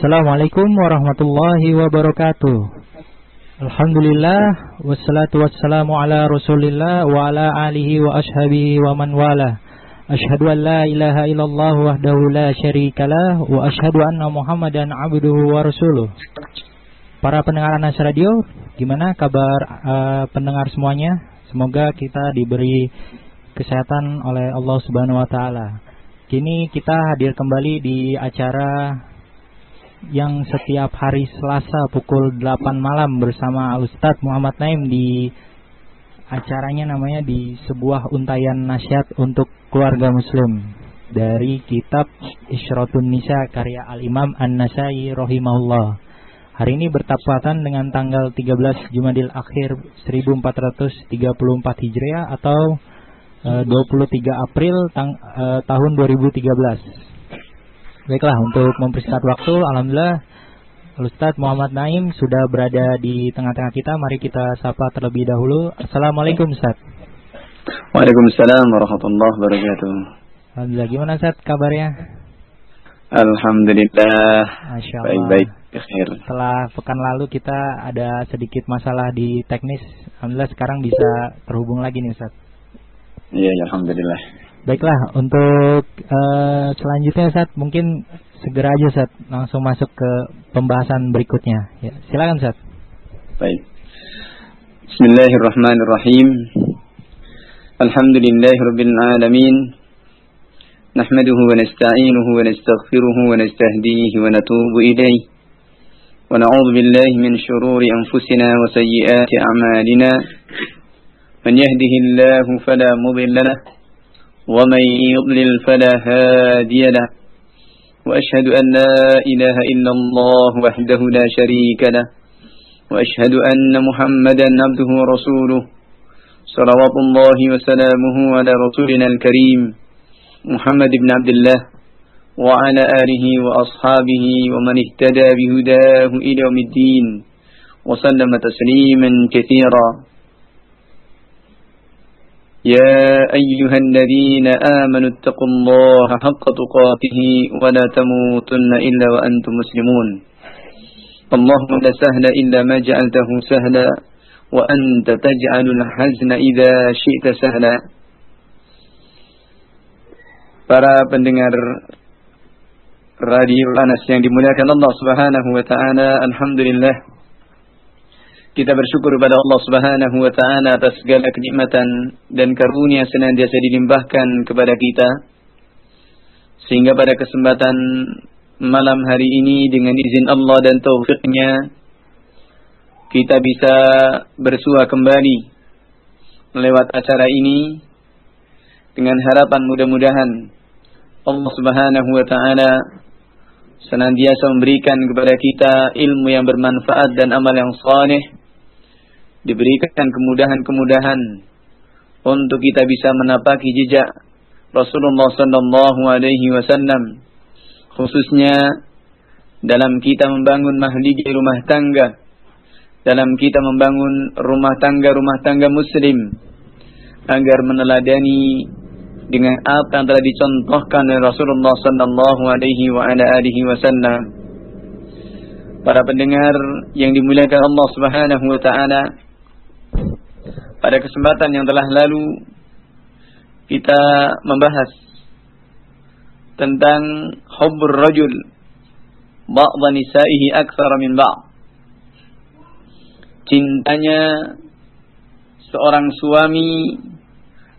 Assalamualaikum warahmatullahi wabarakatuh. Alhamdulillah wassalatu wassalamu ala Rasulillah wa ala alihi wa ashabihi wa man wala. Ashhadu an la ilaha illallah wahdahu la syarikalah wa ashhadu anna Muhammadan abduhu wa rasuluh. Para pendengar Anas Radio, gimana kabar uh, pendengar semuanya? Semoga kita diberi kesehatan oleh Allah Subhanahu wa taala. Kini kita hadir kembali di acara yang setiap hari Selasa pukul 8 malam bersama Ustadz Muhammad Naim di acaranya namanya di sebuah untayan nasihat untuk keluarga muslim dari kitab Isyratun Nisa karya Al-Imam An-Nasai rahimahullah. Hari ini bertepatan dengan tanggal 13 Jumadil Akhir 1434 Hijriah atau uh, eh, 23 April tang, uh, tahun 2013. Baiklah, untuk mempersingkat waktu, Alhamdulillah Ustadz Muhammad Naim sudah berada di tengah-tengah kita. Mari kita sapa terlebih dahulu. Assalamualaikum Ustaz. Waalaikumsalam warahmatullahi wabarakatuh. Alhamdulillah, gimana Ustaz kabarnya? Alhamdulillah. Baik-baik. Setelah pekan lalu kita ada sedikit masalah di teknis. Alhamdulillah sekarang bisa terhubung lagi nih Ustaz. Iya, ya, Alhamdulillah. Baiklah, untuk uh, selanjutnya Sat, mungkin segera aja Sat, langsung masuk ke pembahasan berikutnya. Ya, silakan Sat. Baik. Bismillahirrahmanirrahim. Alhamdulillahirabbil alamin. Nahmaduhu wa nasta'inuhu wa nastaghfiruhu wa nastahdihi wa natubu ilayh. Wa na'udzu billahi min shururi anfusina wa sayyiati a'malina. Man yahdihillahu fala mudilla ومن يضلل فلا هادي له وأشهد أن لا إله إلا الله وحده لا شريك له وأشهد أن محمدا عبده ورسوله صلوات الله وسلامه على رسولنا الكريم محمد بن عبد الله وعلى آله وأصحابه ومن اهتدى بهداه إلى يوم الدين وسلم تسليما كثيرا. يا أيها الذين آمنوا اتقوا الله حق تقاته ولا تموتن إلا وأنتم مسلمون. اللهم لا سهل إلا ما جعلته سهلا وأنت تجعل الحزن إذا شئت سهلا. Para pendengar Radio Anas yang dimuliakan Allah Subhanahu wa taala, alhamdulillah Kita bersyukur kepada Allah Subhanahu wa taala atas segala kenikmatan dan karunia senantiasa dilimpahkan kepada kita. Sehingga pada kesempatan malam hari ini dengan izin Allah dan taufiknya kita bisa bersua kembali lewat acara ini dengan harapan mudah-mudahan Allah Subhanahu wa taala senantiasa memberikan kepada kita ilmu yang bermanfaat dan amal yang saleh diberikan kemudahan-kemudahan untuk kita bisa menapaki jejak Rasulullah sallallahu alaihi wasallam khususnya dalam kita membangun mahligai rumah tangga dalam kita membangun rumah tangga rumah tangga muslim agar meneladani dengan apa yang telah dicontohkan oleh Rasulullah sallallahu alaihi wasallam. Para pendengar yang dimuliakan Allah Subhanahu wa taala pada kesempatan yang telah lalu kita membahas tentang hubbur rajul ba'dha nisa'ihi aktsara min ba'd. Cintanya seorang suami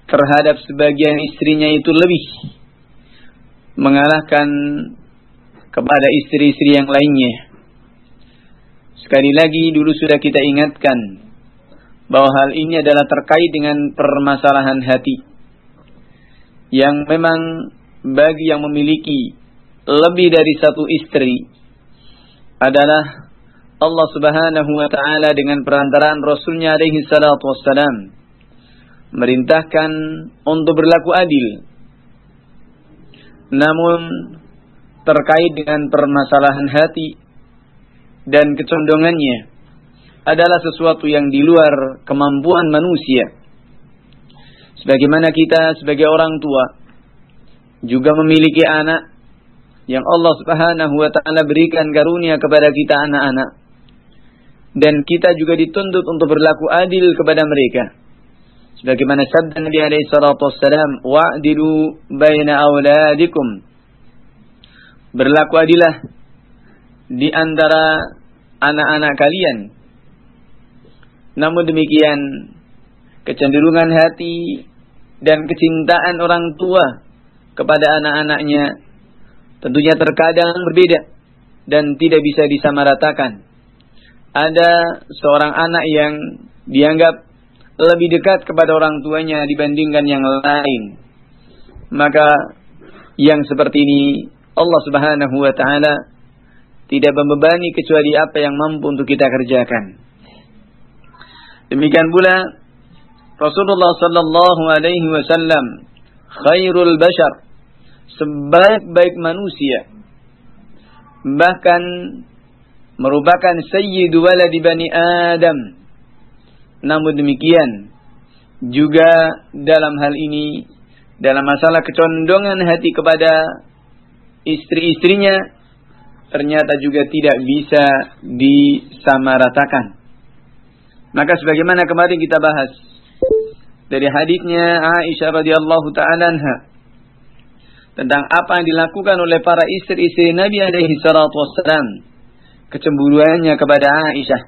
terhadap sebagian istrinya itu lebih mengalahkan kepada istri-istri yang lainnya. Sekali lagi dulu sudah kita ingatkan bahwa hal ini adalah terkait dengan permasalahan hati yang memang bagi yang memiliki lebih dari satu istri adalah Allah Subhanahu wa taala dengan perantaraan Rasulnya alaihi salatu wassalam merintahkan untuk berlaku adil. Namun terkait dengan permasalahan hati dan kecondongannya adalah sesuatu yang di luar kemampuan manusia. Sebagaimana kita sebagai orang tua juga memiliki anak, yang Allah Subhanahu wa taala berikan karunia kepada kita anak-anak. Dan kita juga dituntut untuk berlaku adil kepada mereka. Sebagaimana sabda Nabi alaihi salatu wassalam, "Wa'dilu baina auladikum." Berlaku adilah di antara anak-anak kalian. Namun demikian, kecenderungan hati dan kecintaan orang tua kepada anak-anaknya tentunya terkadang berbeda dan tidak bisa disamaratakan. Ada seorang anak yang dianggap lebih dekat kepada orang tuanya dibandingkan yang lain. Maka yang seperti ini Allah Subhanahu wa taala tidak membebani kecuali apa yang mampu untuk kita kerjakan. Demikian pula Rasulullah sallallahu alaihi wasallam khairul bashar sebaik-baik manusia bahkan merupakan sayyidu waladi bani Adam namun demikian juga dalam hal ini dalam masalah kecondongan hati kepada istri-istrinya ternyata juga tidak bisa disamaratakan. Maka sebagaimana kemarin kita bahas dari hadisnya Aisyah radhiyallahu taala tentang apa yang dilakukan oleh para istri-istri Nabi alaihi salatu wassalam kecemburuannya kepada Aisyah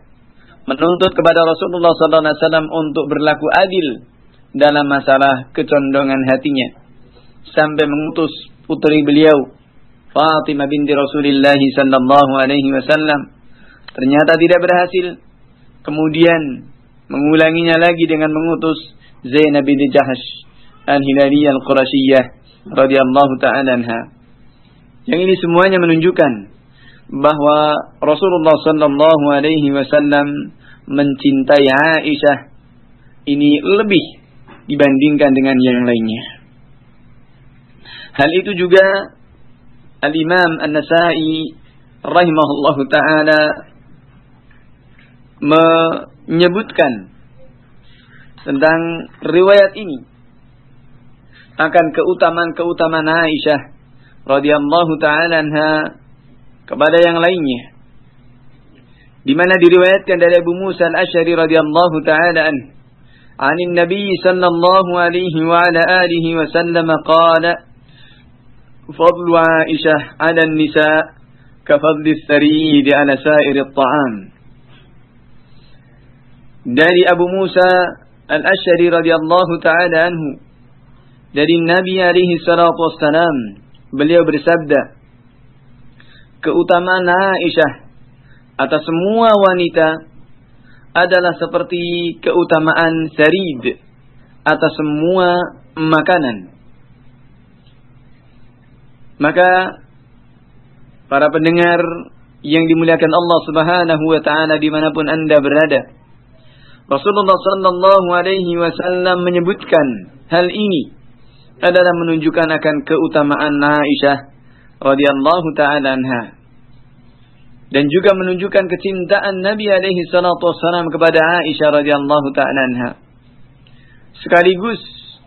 menuntut kepada Rasulullah sallallahu alaihi wasallam untuk berlaku adil dalam masalah kecondongan hatinya sampai mengutus putri beliau Fatimah binti Rasulullah sallallahu alaihi wasallam ternyata tidak berhasil. Kemudian mengulanginya lagi dengan mengutus Zainab binti Jahash Al-Hilaliyah Al-Qurashiyah radhiyallahu taala anha. Yang ini semuanya menunjukkan bahwa Rasulullah sallallahu alaihi wasallam mencintai Aisyah ini lebih dibandingkan dengan yang lainnya. Hal itu juga Al-Imam An-Nasai rahimahullah taala menyebutkan tentang riwayat ini akan keutamaan-keutamaan Aisyah radhiyallahu taala anha kepada yang lainnya di mana diriwayatkan dari Abu Musa Al-Asy'ari radhiyallahu taala an عن النبي صلى الله عليه وعلى آله وسلم قال فضل عائشة على النساء كفضل الثريد على سائر الطعام dari Abu Musa Al-Asy'ari radhiyallahu taala anhu dari Nabi alaihi salatu wassalam beliau bersabda keutamaan Aisyah atas semua wanita adalah seperti keutamaan sarid atas semua makanan maka para pendengar yang dimuliakan Allah Subhanahu wa taala di mana pun Anda berada. Rasulullah sallallahu alaihi wasallam menyebutkan hal ini adalah menunjukkan akan keutamaan Aisyah radhiyallahu taala anha dan juga menunjukkan kecintaan Nabi alaihi salatu wasallam kepada Aisyah radhiyallahu taala anha. Sekaligus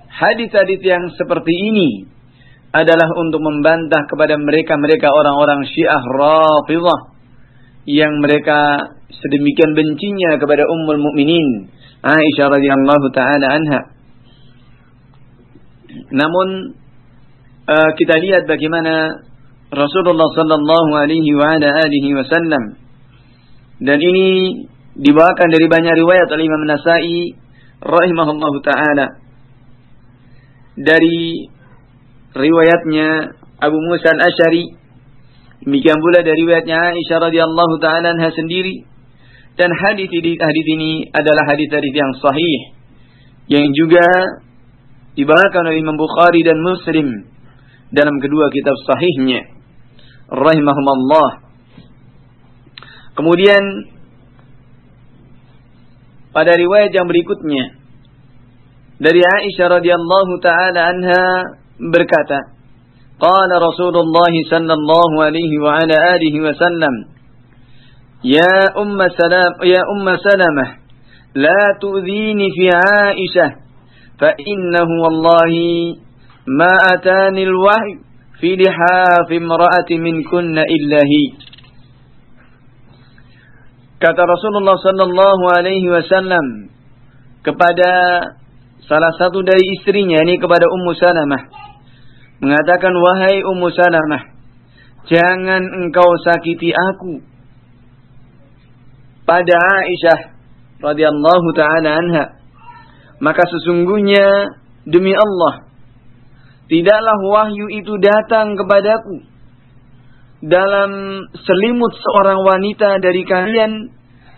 hadis-hadis yang seperti ini adalah untuk membantah kepada mereka-mereka orang-orang Syiah Rafidhah yang mereka sedemikian bencinya kepada Ummul Mukminin Aisyah radhiyallahu taala anha. Namun uh, kita lihat bagaimana Rasulullah sallallahu alaihi wa ala alihi wasallam. Dan ini dibawakan dari banyak riwayat oleh Imam Nasai rahimahullahu taala. Dari riwayatnya Abu Musa al-Ashari demikian pula dari riwayatnya Aisyah radhiyallahu taala anha sendiri dan hadis ini hadis ini adalah hadis-hadis yang sahih yang juga dibawakan oleh Imam Bukhari dan Muslim dalam kedua kitab sahihnya. Rahimahumullah. Kemudian pada riwayat yang berikutnya dari Aisyah radhiyallahu taala anha berkata, Qala Rasulullah sallallahu alaihi wa ala alihi wasallam, Ya Umma Salam, ya Umma Salamah, la tu'dhini fi Aisyah, fa innahu wallahi ma atani al-wahy fi lihaf imra'ati minkunna illahi. Kata Rasulullah sallallahu alaihi wasallam kepada salah satu dari istrinya ini kepada Ummu Salamah mengatakan wahai Ummu Salamah jangan engkau sakiti aku pada Aisyah radhiyallahu taala anha maka sesungguhnya demi Allah tidaklah wahyu itu datang kepadaku dalam selimut seorang wanita dari kalian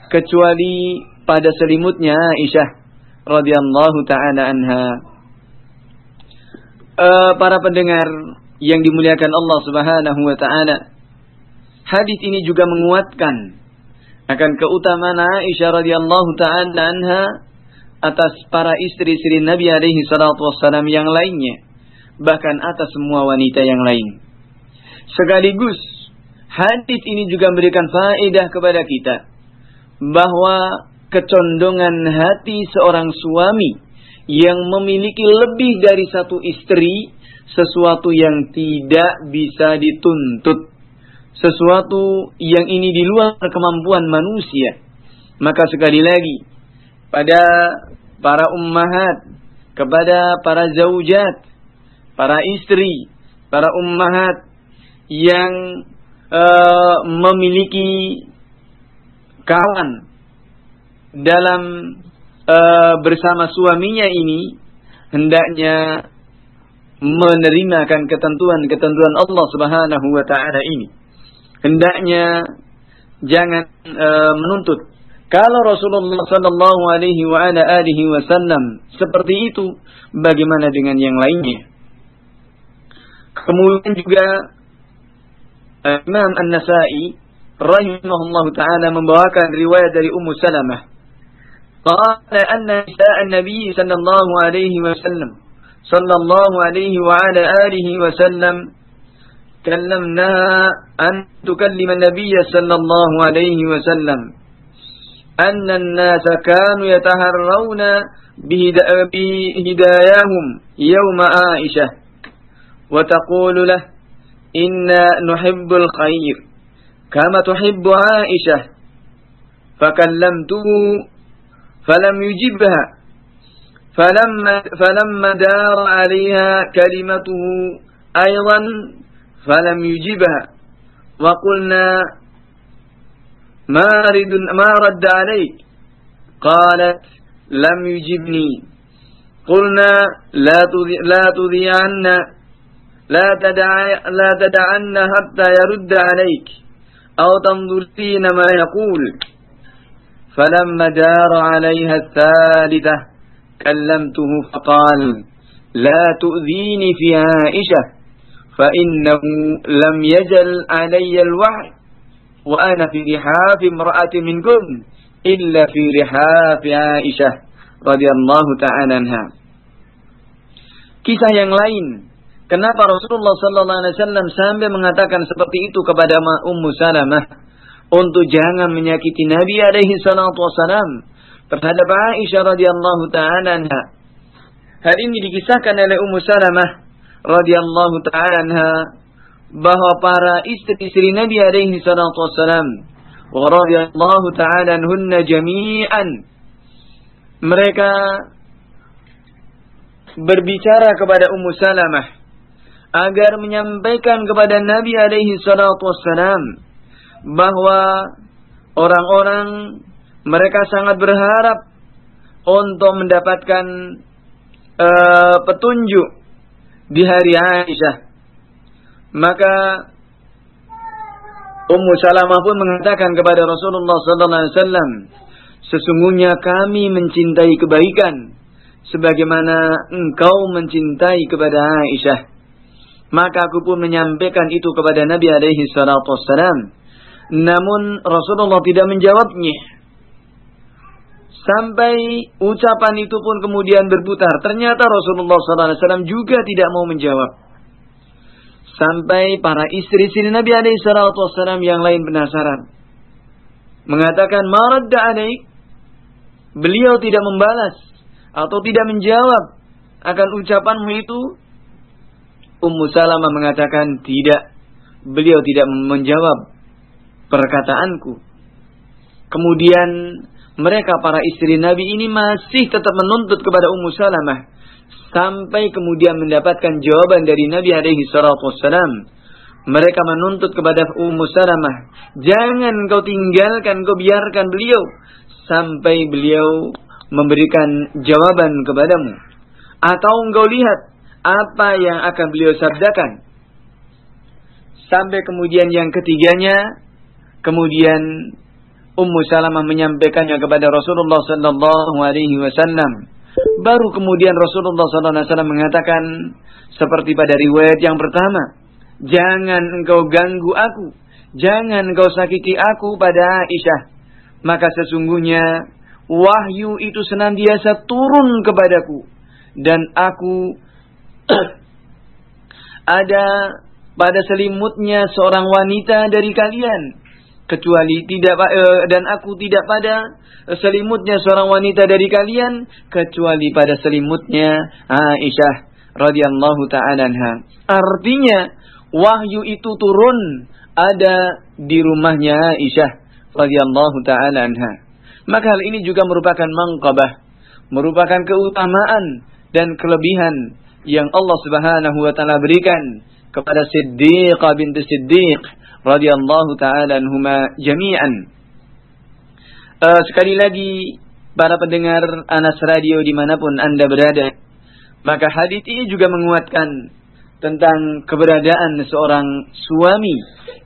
kecuali pada selimutnya Aisyah radhiyallahu taala anha. Uh, para pendengar yang dimuliakan Allah Subhanahu wa taala. Hadis ini juga menguatkan akan keutamaan Aisyah radhiyallahu taala anha atas para istri-istri Nabi alaihi salatu wassalam yang lainnya bahkan atas semua wanita yang lain. Sekaligus hadis ini juga memberikan faedah kepada kita bahwa kecondongan hati seorang suami yang memiliki lebih dari satu istri sesuatu yang tidak bisa dituntut sesuatu yang ini di luar kemampuan manusia maka sekali lagi pada para ummahat kepada para zaujat para istri, para ummahat yang uh, memiliki kawan dalam uh, bersama suaminya ini hendaknya menerimakan ketentuan-ketentuan Allah Subhanahu wa taala ini. Hendaknya jangan uh, menuntut kalau Rasulullah sallallahu alaihi wasallam seperti itu, bagaimana dengan yang lainnya? Kemudian juga eh, Imam An-Nasai rahimahullah taala membawakan riwayat dari Ummu Salamah. Qala anna nisaa an-nabi sallallahu alaihi wasallam sallallahu alaihi wa ala alihi wasallam كلمناها أن تكلم النبي صلى الله عليه وسلم. أن الناس كانوا يتهرون بهداياهم يوم عائشة. وتقول له إنا نحب الخير كما تحب عائشة. فكلمته فلم يجبها. فلما, فلما دار عليها كلمته أيضا فلم يجبها. وقلنا ما رد, ما رد عليك. قالت لم يجبني. قلنا لا لا تذيعن لا لا تدعن حتى يرد عليك. أو تنظرين ما يقول. فلما دار عليها الثالثة كلمته فقال لا تؤذيني في عائشة. فإنه لم يجل علي الوحي وأنا في رحاف امرأة منكم إلا في رحاف عائشة رضي الله تعالى عنها Kisah yang lain Kenapa Rasulullah sallallahu alaihi wasallam sampai mengatakan seperti itu kepada Ummu Salamah untuk jangan menyakiti Nabi alaihi salatu wasallam terhadap Aisyah radhiyallahu taala anha. Hal ini dikisahkan oleh Ummu Salamah radhiyallahu taala anha bahwa para istri-istri Nabi alaihi salatu wasallam wa radhiyallahu taala anhunna jami'an mereka berbicara kepada Ummu Salamah agar menyampaikan kepada Nabi alaihi salatu wassalam bahwa orang-orang mereka sangat berharap untuk mendapatkan uh, petunjuk di hari Aisyah. Maka Ummu Salamah pun mengatakan kepada Rasulullah sallallahu alaihi wasallam, sesungguhnya kami mencintai kebaikan sebagaimana engkau mencintai kepada Aisyah. Maka aku pun menyampaikan itu kepada Nabi alaihi salatu wassalam. Namun Rasulullah tidak menjawabnya. Sampai ucapan itu pun kemudian berputar. Ternyata Rasulullah SAW juga tidak mau menjawab. Sampai para istri-istri Nabi wassalam yang lain penasaran. Mengatakan, Maradda alaik. Beliau tidak membalas. Atau tidak menjawab akan ucapanmu itu Ummu Salamah mengatakan tidak. Beliau tidak menjawab perkataanku. Kemudian mereka para istri Nabi ini masih tetap menuntut kepada Ummu Salamah sampai kemudian mendapatkan jawaban dari Nabi alaihi salatu. Mereka menuntut kepada Ummu Salamah, jangan kau tinggalkan, kau biarkan beliau sampai beliau memberikan jawaban kepadamu. Atau engkau lihat apa yang akan beliau sabdakan. Sampai kemudian yang ketiganya, kemudian Ummu Salamah menyampaikannya kepada Rasulullah sallallahu alaihi wasallam. Baru kemudian Rasulullah sallallahu alaihi wasallam mengatakan seperti pada riwayat yang pertama, "Jangan engkau ganggu aku, jangan engkau sakiti aku pada Aisyah." Maka sesungguhnya wahyu itu senantiasa turun kepadaku dan aku ada pada selimutnya seorang wanita dari kalian kecuali tidak uh, dan aku tidak pada selimutnya seorang wanita dari kalian kecuali pada selimutnya Aisyah radhiyallahu taala. Artinya wahyu itu turun ada di rumahnya Aisyah radhiyallahu taala anha. Maka hal ini juga merupakan mangkabah, merupakan keutamaan dan kelebihan yang Allah Subhanahu wa taala berikan kepada Siddiqah binti Siddiq radhiyallahu taala anhuma jami'an. Uh, sekali lagi para pendengar Anas Radio di mana pun anda berada, maka hadis ini juga menguatkan tentang keberadaan seorang suami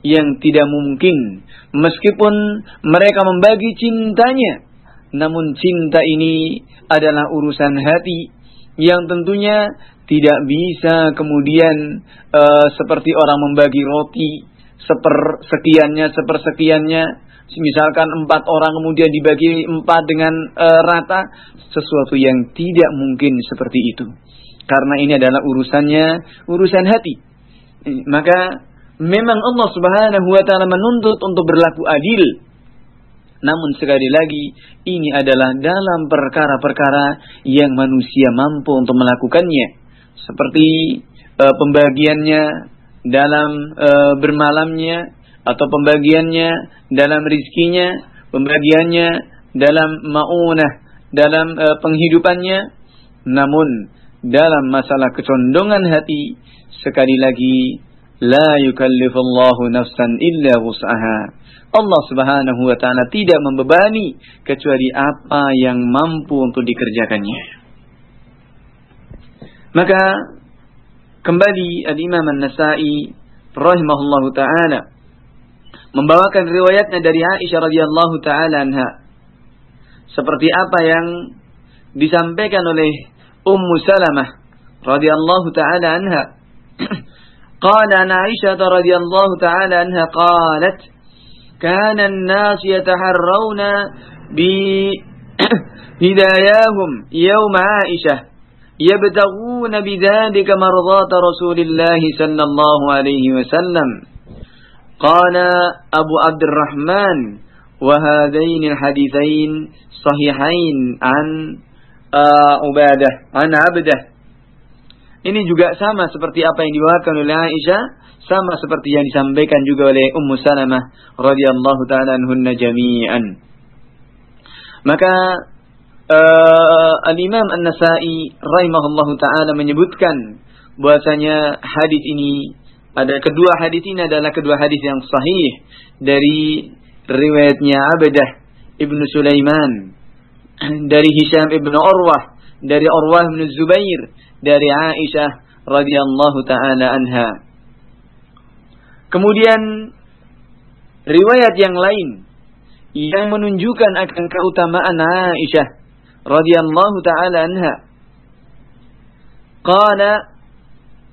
yang tidak mungkin meskipun mereka membagi cintanya namun cinta ini adalah urusan hati yang tentunya tidak bisa kemudian uh, seperti orang membagi roti sepersekiannya sepersekiannya. Misalkan empat orang kemudian dibagi empat dengan e, rata sesuatu yang tidak mungkin seperti itu. Karena ini adalah urusannya urusan hati. Maka memang Allah Subhanahu wa taala menuntut untuk berlaku adil. Namun sekali lagi ini adalah dalam perkara-perkara yang manusia mampu untuk melakukannya. Seperti e, pembagiannya dalam e, bermalamnya atau pembagiannya dalam rizkinya, pembagiannya dalam maunah, dalam e, penghidupannya. Namun dalam masalah kecondongan hati sekali lagi la yukallifullahu nafsan illa wus'aha. Allah Subhanahu wa taala tidak membebani kecuali apa yang mampu untuk dikerjakannya. Maka kembali Al-Imam An-Nasai rahimahullahu taala membawakan riwayatnya dari Aisyah radhiyallahu taala anha. Seperti apa yang disampaikan oleh Ummu Salamah radhiyallahu taala anha. Qala an Aisyah radhiyallahu taala anha qalat kana an-nas yataharrawna bi hidayahum Aisyah. يبتغون بذلك مرضات رسول الله صلى الله عليه وسلم قال أبو عبد الرحمن وهذين الحديثين صحيحين عن عبادة عن عبده Ini juga sama seperti apa yang diwakilkan oleh Aisyah, sama seperti yang disampaikan juga oleh Ummu Salamah radhiyallahu taala anhunna jami'an. Maka uh, Al-Imam An-Nasai rahimahullahu taala menyebutkan bahwasanya hadis ini ada kedua hadis ini adalah kedua hadis yang sahih dari riwayatnya Abadah Ibnu Sulaiman dari Hisham Ibnu Urwah dari Urwah bin Zubair dari Aisyah radhiyallahu taala anha. Kemudian riwayat yang lain yang menunjukkan akan keutamaan Aisyah رضي الله تعالى عنها. قال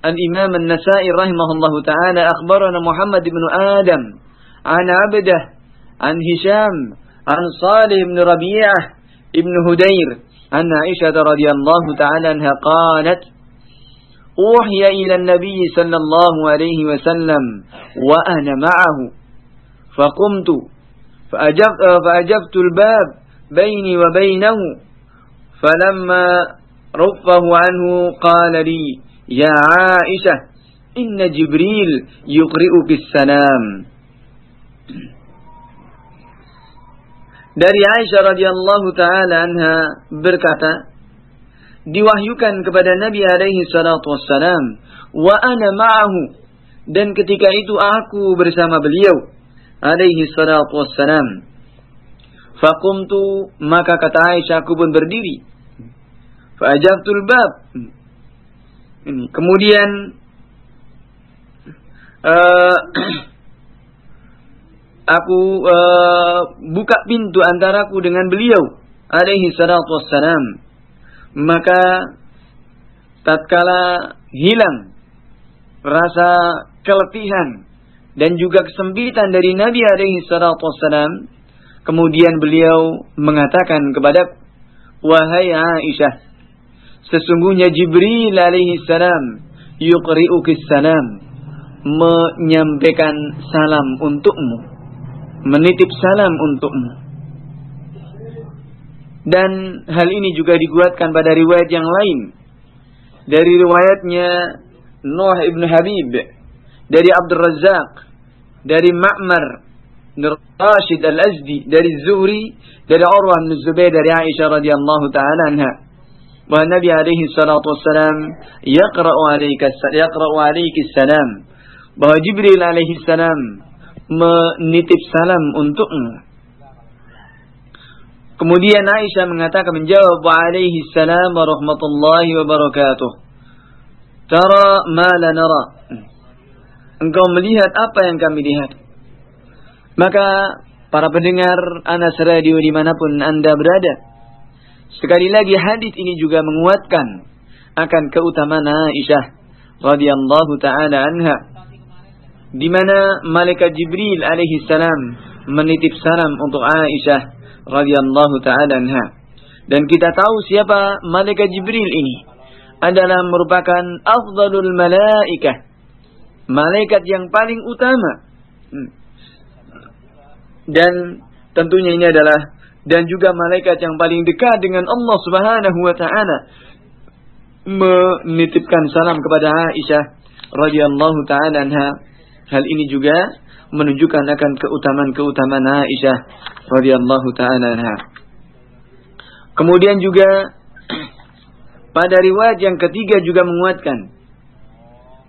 الإمام النسائي رحمه الله تعالى أخبرنا محمد بن آدم عن عبده عن هشام عن صالح بن ربيعة ابن هدير عن عائشة رضي الله تعالى عنها قالت أوحي إلى النبي صلى الله عليه وسلم وأنا معه. فقمت فأجبت الباب بيني وبينه فلما رفه عنه قال لي يا عائشة inna Jibril yuqri'uki salam. Dari Aisyah radhiyallahu taala anha berkata, diwahyukan kepada Nabi alaihi salatu wassalam, wa ana ma'ahu dan ketika itu aku bersama beliau alaihi salatu wassalam. Faqumtu maka kata Aisyah aku pun berdiri. Fa'ajabtul bab. Ini. Kemudian uh, aku uh, buka pintu antaraku dengan beliau alaihi salatu wassalam. Maka tatkala hilang rasa keletihan dan juga kesempitan dari Nabi alaihi salatu wassalam, kemudian beliau mengatakan kepada wahai Aisyah, sesungguhnya Jibril alaihi salam yuqri'uki salam menyampaikan salam untukmu, menitip salam untukmu. Dan hal ini juga diguatkan pada riwayat yang lain. Dari riwayatnya Nuh ibn Habib, dari Abdul Razak, dari Ma'mar, Rashid al-Azdi, dari Zuhri, dari Urwah bin Zubair, dari Aisyah radhiyallahu taala anha. Nabi alaihi salatu wassalam yaqra'u alayka yaqra'u alayki salam bahwa Jibril alaihi salam menitip salam untukmu. Kemudian Aisyah mengatakan menjawab wa alaihi salam wa rahmatullahi wa barakatuh. Tara ma la nara. Engkau melihat apa yang kami lihat. Maka para pendengar Anas Radio di mana pun Anda berada. Sekali lagi hadis ini juga menguatkan akan keutamaan Aisyah radhiyallahu taala anha di mana malaikat Jibril alaihi salam menitip salam untuk Aisyah radhiyallahu taala anha. Dan kita tahu siapa malaikat Jibril ini adalah merupakan afdalul malaikah. Malaikat yang paling utama. Hmm. Dan tentunya ini adalah dan juga malaikat yang paling dekat dengan Allah Subhanahu wa taala menitipkan salam kepada Aisyah radhiyallahu taala anha Hal ini juga menunjukkan akan keutamaan-keutamaan Aisyah radhiyallahu taala anha. Kemudian juga pada riwayat yang ketiga juga menguatkan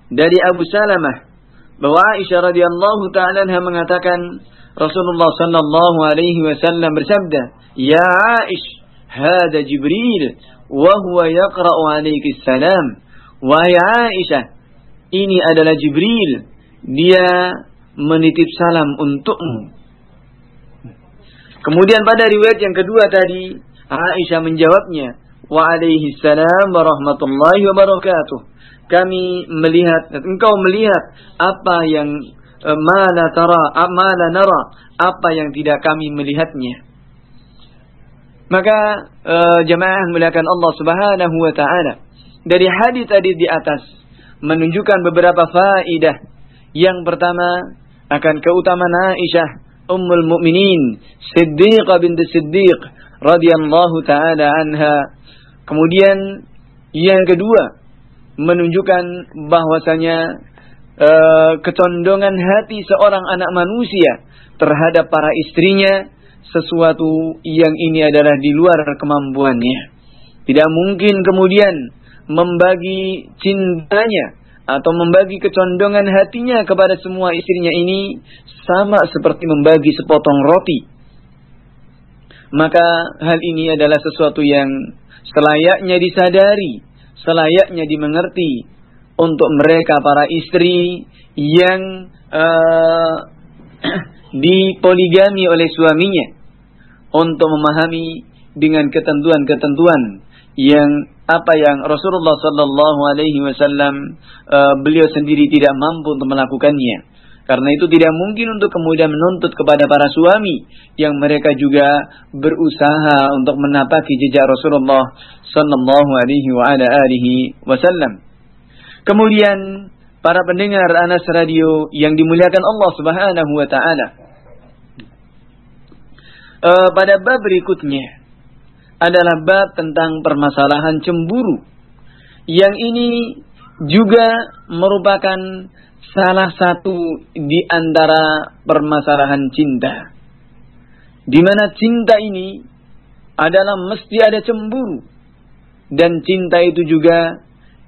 dari Abu Salamah bahwa Aisyah radhiyallahu taala anha mengatakan Rasulullah sallallahu alaihi wasallam bersabda, "Ya Aish, hada Jibril wa huwa yaqra'u 'alaiki salam." Wahai Aisyah, ini adalah Jibril dia menitip salam untukmu. Kemudian pada riwayat yang kedua tadi, Aisyah menjawabnya, Wa alaihi salam wa rahmatullahi wa barakatuh. Kami melihat, engkau melihat apa yang uh, mala tara, mala nara, apa yang tidak kami melihatnya. Maka uh, jemaah melihatkan Allah Subhanahu wa taala dari hadis tadi di atas menunjukkan beberapa faidah yang pertama akan keutamaan Aisyah Ummul Mukminin Siddiqah binti Siddiq radhiyallahu taala anha. Kemudian yang kedua menunjukkan bahwasanya uh, kecondongan hati seorang anak manusia terhadap para istrinya sesuatu yang ini adalah di luar kemampuannya. Tidak mungkin kemudian membagi cintanya atau membagi kecondongan hatinya kepada semua istrinya ini sama seperti membagi sepotong roti. Maka hal ini adalah sesuatu yang selayaknya disadari, selayaknya dimengerti untuk mereka para istri yang uh, dipoligami oleh suaminya untuk memahami dengan ketentuan-ketentuan yang apa yang Rasulullah Sallallahu Alaihi Wasallam uh, beliau sendiri tidak mampu untuk melakukannya. Karena itu tidak mungkin untuk kemudian menuntut kepada para suami yang mereka juga berusaha untuk menapaki jejak Rasulullah Sallallahu Alaihi Wasallam. Kemudian para pendengar Anas Radio yang dimuliakan Allah Subhanahu Wa Taala. Uh, pada bab berikutnya adalah bab tentang permasalahan cemburu. Yang ini juga merupakan salah satu di antara permasalahan cinta. Di mana cinta ini adalah mesti ada cemburu. Dan cinta itu juga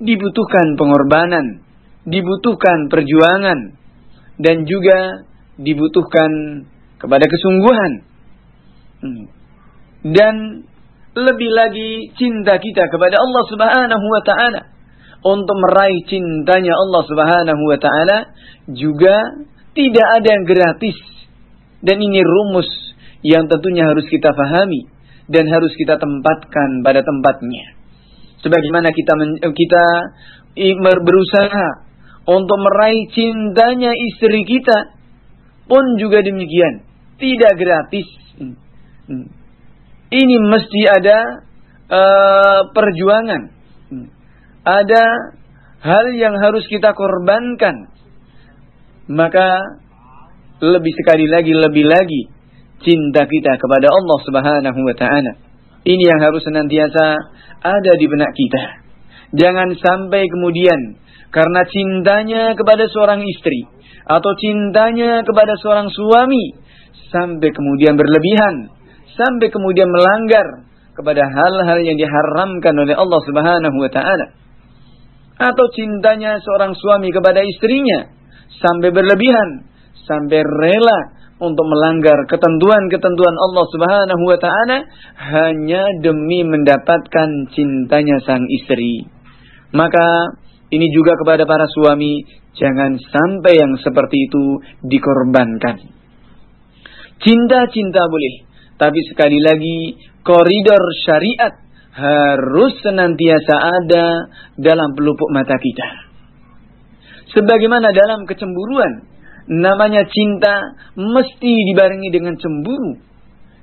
dibutuhkan pengorbanan, dibutuhkan perjuangan, dan juga dibutuhkan kepada kesungguhan. Hmm. Dan lebih lagi cinta kita kepada Allah Subhanahu wa taala untuk meraih cintanya Allah Subhanahu wa taala juga tidak ada yang gratis. Dan ini rumus yang tentunya harus kita fahami dan harus kita tempatkan pada tempatnya. Sebagaimana kita kita berusaha untuk meraih cintanya istri kita pun juga demikian, tidak gratis. Hmm. Ini mesti ada uh, perjuangan. Hmm. Ada hal yang harus kita korbankan. Maka lebih sekali lagi lebih lagi cinta kita kepada Allah Subhanahu wa taala. Ini yang harus senantiasa ada di benak kita. Jangan sampai kemudian karena cintanya kepada seorang istri atau cintanya kepada seorang suami sampai kemudian berlebihan sampai kemudian melanggar kepada hal-hal yang diharamkan oleh Allah Subhanahu wa taala. Atau cintanya seorang suami kepada istrinya sampai berlebihan, sampai rela untuk melanggar ketentuan-ketentuan Allah Subhanahu wa taala hanya demi mendapatkan cintanya sang istri. Maka ini juga kepada para suami, jangan sampai yang seperti itu dikorbankan. Cinta-cinta boleh, tapi sekali lagi, koridor syariat harus senantiasa ada dalam pelupuk mata kita. Sebagaimana dalam kecemburuan, namanya cinta mesti dibarengi dengan cemburu.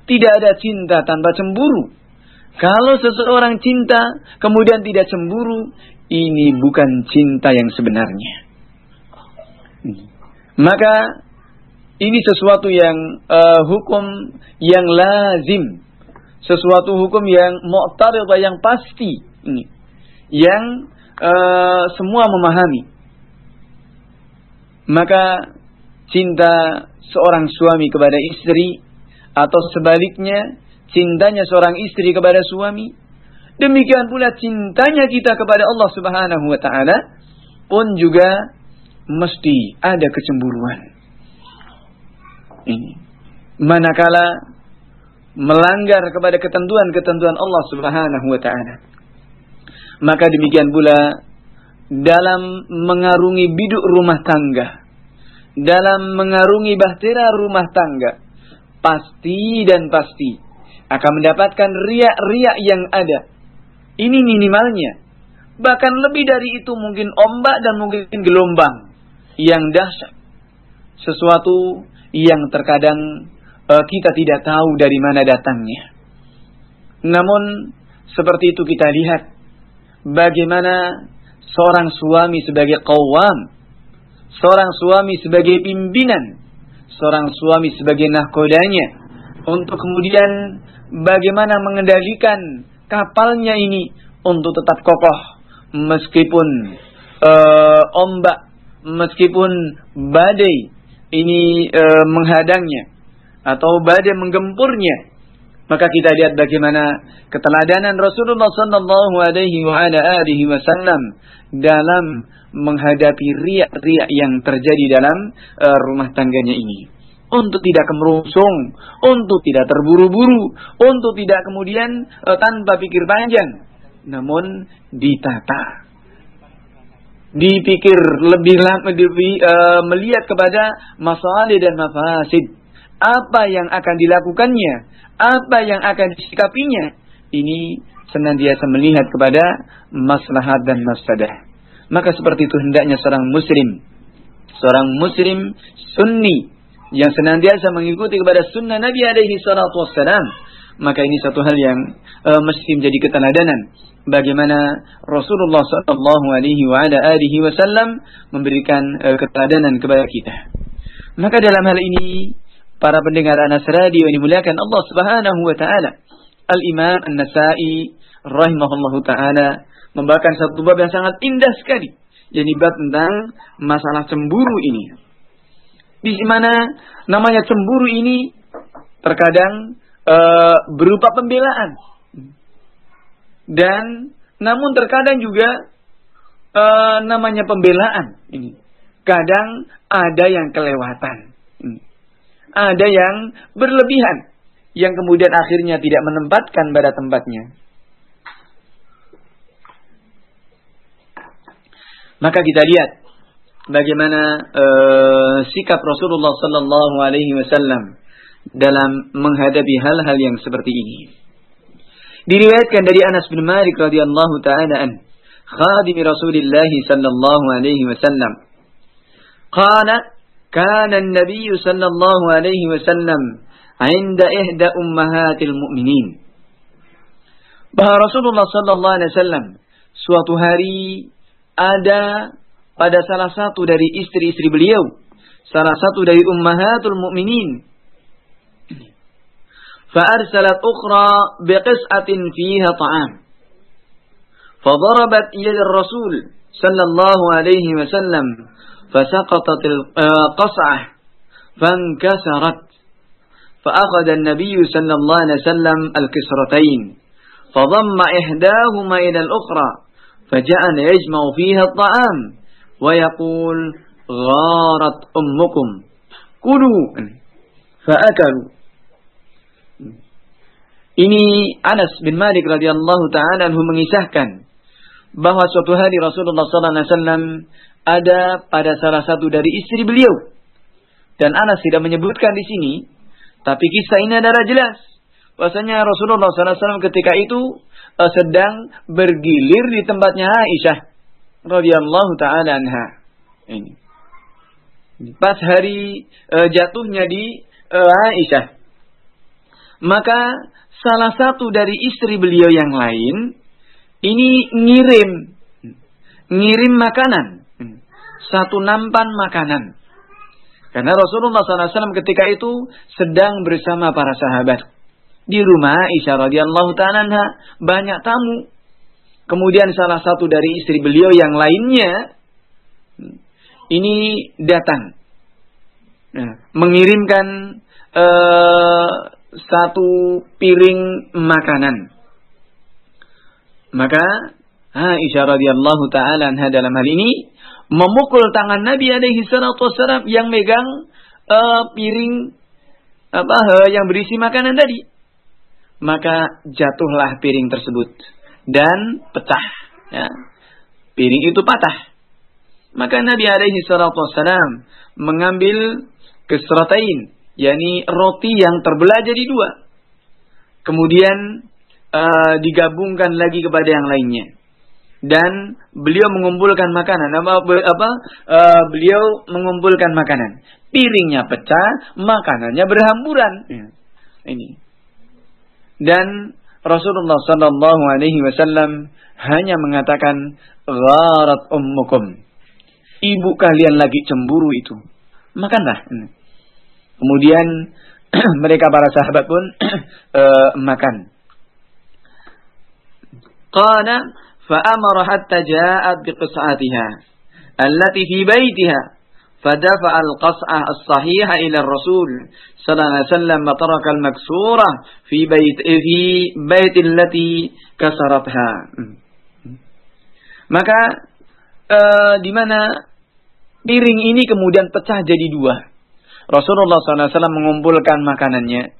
Tidak ada cinta tanpa cemburu. Kalau seseorang cinta kemudian tidak cemburu, ini bukan cinta yang sebenarnya. Maka ini sesuatu yang uh, hukum yang lazim, sesuatu hukum yang mu'tarid yang pasti ini, yang uh, semua memahami. Maka cinta seorang suami kepada istri atau sebaliknya cintanya seorang istri kepada suami demikian pula cintanya kita kepada Allah Subhanahu wa taala pun juga mesti ada kecemburuan ini. Manakala melanggar kepada ketentuan-ketentuan Allah Subhanahu wa taala. Maka demikian pula dalam mengarungi biduk rumah tangga, dalam mengarungi bahtera rumah tangga, pasti dan pasti akan mendapatkan riak-riak yang ada. Ini minimalnya. Bahkan lebih dari itu mungkin ombak dan mungkin gelombang yang dahsyat. Sesuatu yang terkadang uh, kita tidak tahu dari mana datangnya. Namun seperti itu kita lihat bagaimana seorang suami sebagai kawam, seorang suami sebagai pimpinan, seorang suami sebagai nahkodanya, untuk kemudian bagaimana mengendalikan kapalnya ini untuk tetap kokoh meskipun uh, ombak, meskipun badai, ini e, menghadangnya atau badai menggempurnya maka kita lihat bagaimana keteladanan Rasulullah sallallahu alaihi wasallam dalam menghadapi riak-riak yang terjadi dalam e, rumah tangganya ini. Untuk tidak kemerungsung, untuk tidak terburu-buru, untuk tidak kemudian e, tanpa pikir panjang, namun ditata. Dipikir lebih lama lebih uh, melihat kepada masalah dan mafasid apa yang akan dilakukannya? Apa yang akan disikapinya? Ini senantiasa melihat kepada maslahat dan mafsadah. Maka seperti itu hendaknya seorang muslim seorang muslim sunni yang senantiasa mengikuti kepada sunnah Nabi alaihi salatu wassalam maka ini satu hal yang uh, mesti menjadi keteladanan. Bagaimana Rasulullah sallallahu alaihi wasallam memberikan uh, keteladanan kepada kita. Maka dalam hal ini para pendengar Anas Radio yang dimuliakan Allah Subhanahu wa taala, Al-Imam An-Nasa'i rahimahullahu taala membawakan satu bab yang sangat indah sekali Jadi bab tentang masalah cemburu ini. Di mana namanya cemburu ini terkadang e, berupa pembelaan. Dan namun terkadang juga e, namanya pembelaan ini. Kadang ada yang kelewatan. Ada yang berlebihan yang kemudian akhirnya tidak menempatkan pada tempatnya. Maka kita lihat bagaimana uh, sikap Rasulullah Sallallahu Alaihi Wasallam dalam menghadapi hal-hal yang seperti ini. Diriwayatkan dari Anas bin Malik radhiyallahu taala an, khadim Rasulullah sallallahu alaihi wasallam. Qala كان النبي صلى الله عليه وسلم عند إحدى أمهات المؤمنين. بها رسول الله صلى الله عليه وسلم. suatu hari ada pada salah satu dari istri-istri beliau. Salah satu dari ummahatul mu'minin. فأرسلت أخرى بقصعة فيها طعام. فضربت إلى الرسول صلى الله عليه وسلم فسقطت القصعة فانكسرت. فأخذ النبي صلى الله عليه وسلم الكسرتين فضم إحداهما إلى الأخرى فجعل يجمع فيها الطعام ويقول غارت أمكم كلوا فأكلوا. Ini Anas bin Malik radhiyallahu taala anhu mengisahkan bahwa suatu hari Rasulullah sallallahu alaihi wasallam ada pada salah satu dari istri beliau. Dan Anas tidak menyebutkan di sini, tapi kisah ini adalah jelas. Bahwasanya Rasulullah SAW ketika itu uh, sedang bergilir di tempatnya Aisyah radhiyallahu taala anha. Ini. Pas hari uh, jatuhnya di uh, Aisyah. Maka salah satu dari istri beliau yang lain ini ngirim ngirim makanan. Satu nampan makanan. Karena Rasulullah SAW ketika itu sedang bersama para sahabat di rumah Aisyah radhiyallahu taala banyak tamu. Kemudian salah satu dari istri beliau yang lainnya ini datang nah, mengirimkan uh, satu piring makanan. Maka Aisyah radhiyallahu taala dalam hal ini memukul tangan Nabi alaihi salatu wasallam yang megang uh, piring apa uh, yang berisi makanan tadi maka jatuhlah piring tersebut dan pecah. Ya. Piring itu patah. Maka Nabi alaihi salatu wassalam mengambil kesratain, yakni roti yang terbelah jadi dua. Kemudian uh, digabungkan lagi kepada yang lainnya. Dan beliau mengumpulkan makanan. Apa? apa uh, beliau mengumpulkan makanan. Piringnya pecah, makanannya berhamburan. Ya. Ini dan Rasulullah Sallallahu Alaihi Wasallam hanya mengatakan gharat ummukum. Ibu kalian lagi cemburu itu. Makanlah. Kemudian mereka para sahabat pun uh, makan. Qala fa'amara hatta ja'at biqis'atiha allati fi baitiha فدفع القصعة الصحيحة إلى الرسول صلى الله عليه وسلم وترك المكسورة في بيت في بيت التي كسرتها maka uh, di mana piring ini kemudian pecah jadi dua Rasulullah SAW mengumpulkan makanannya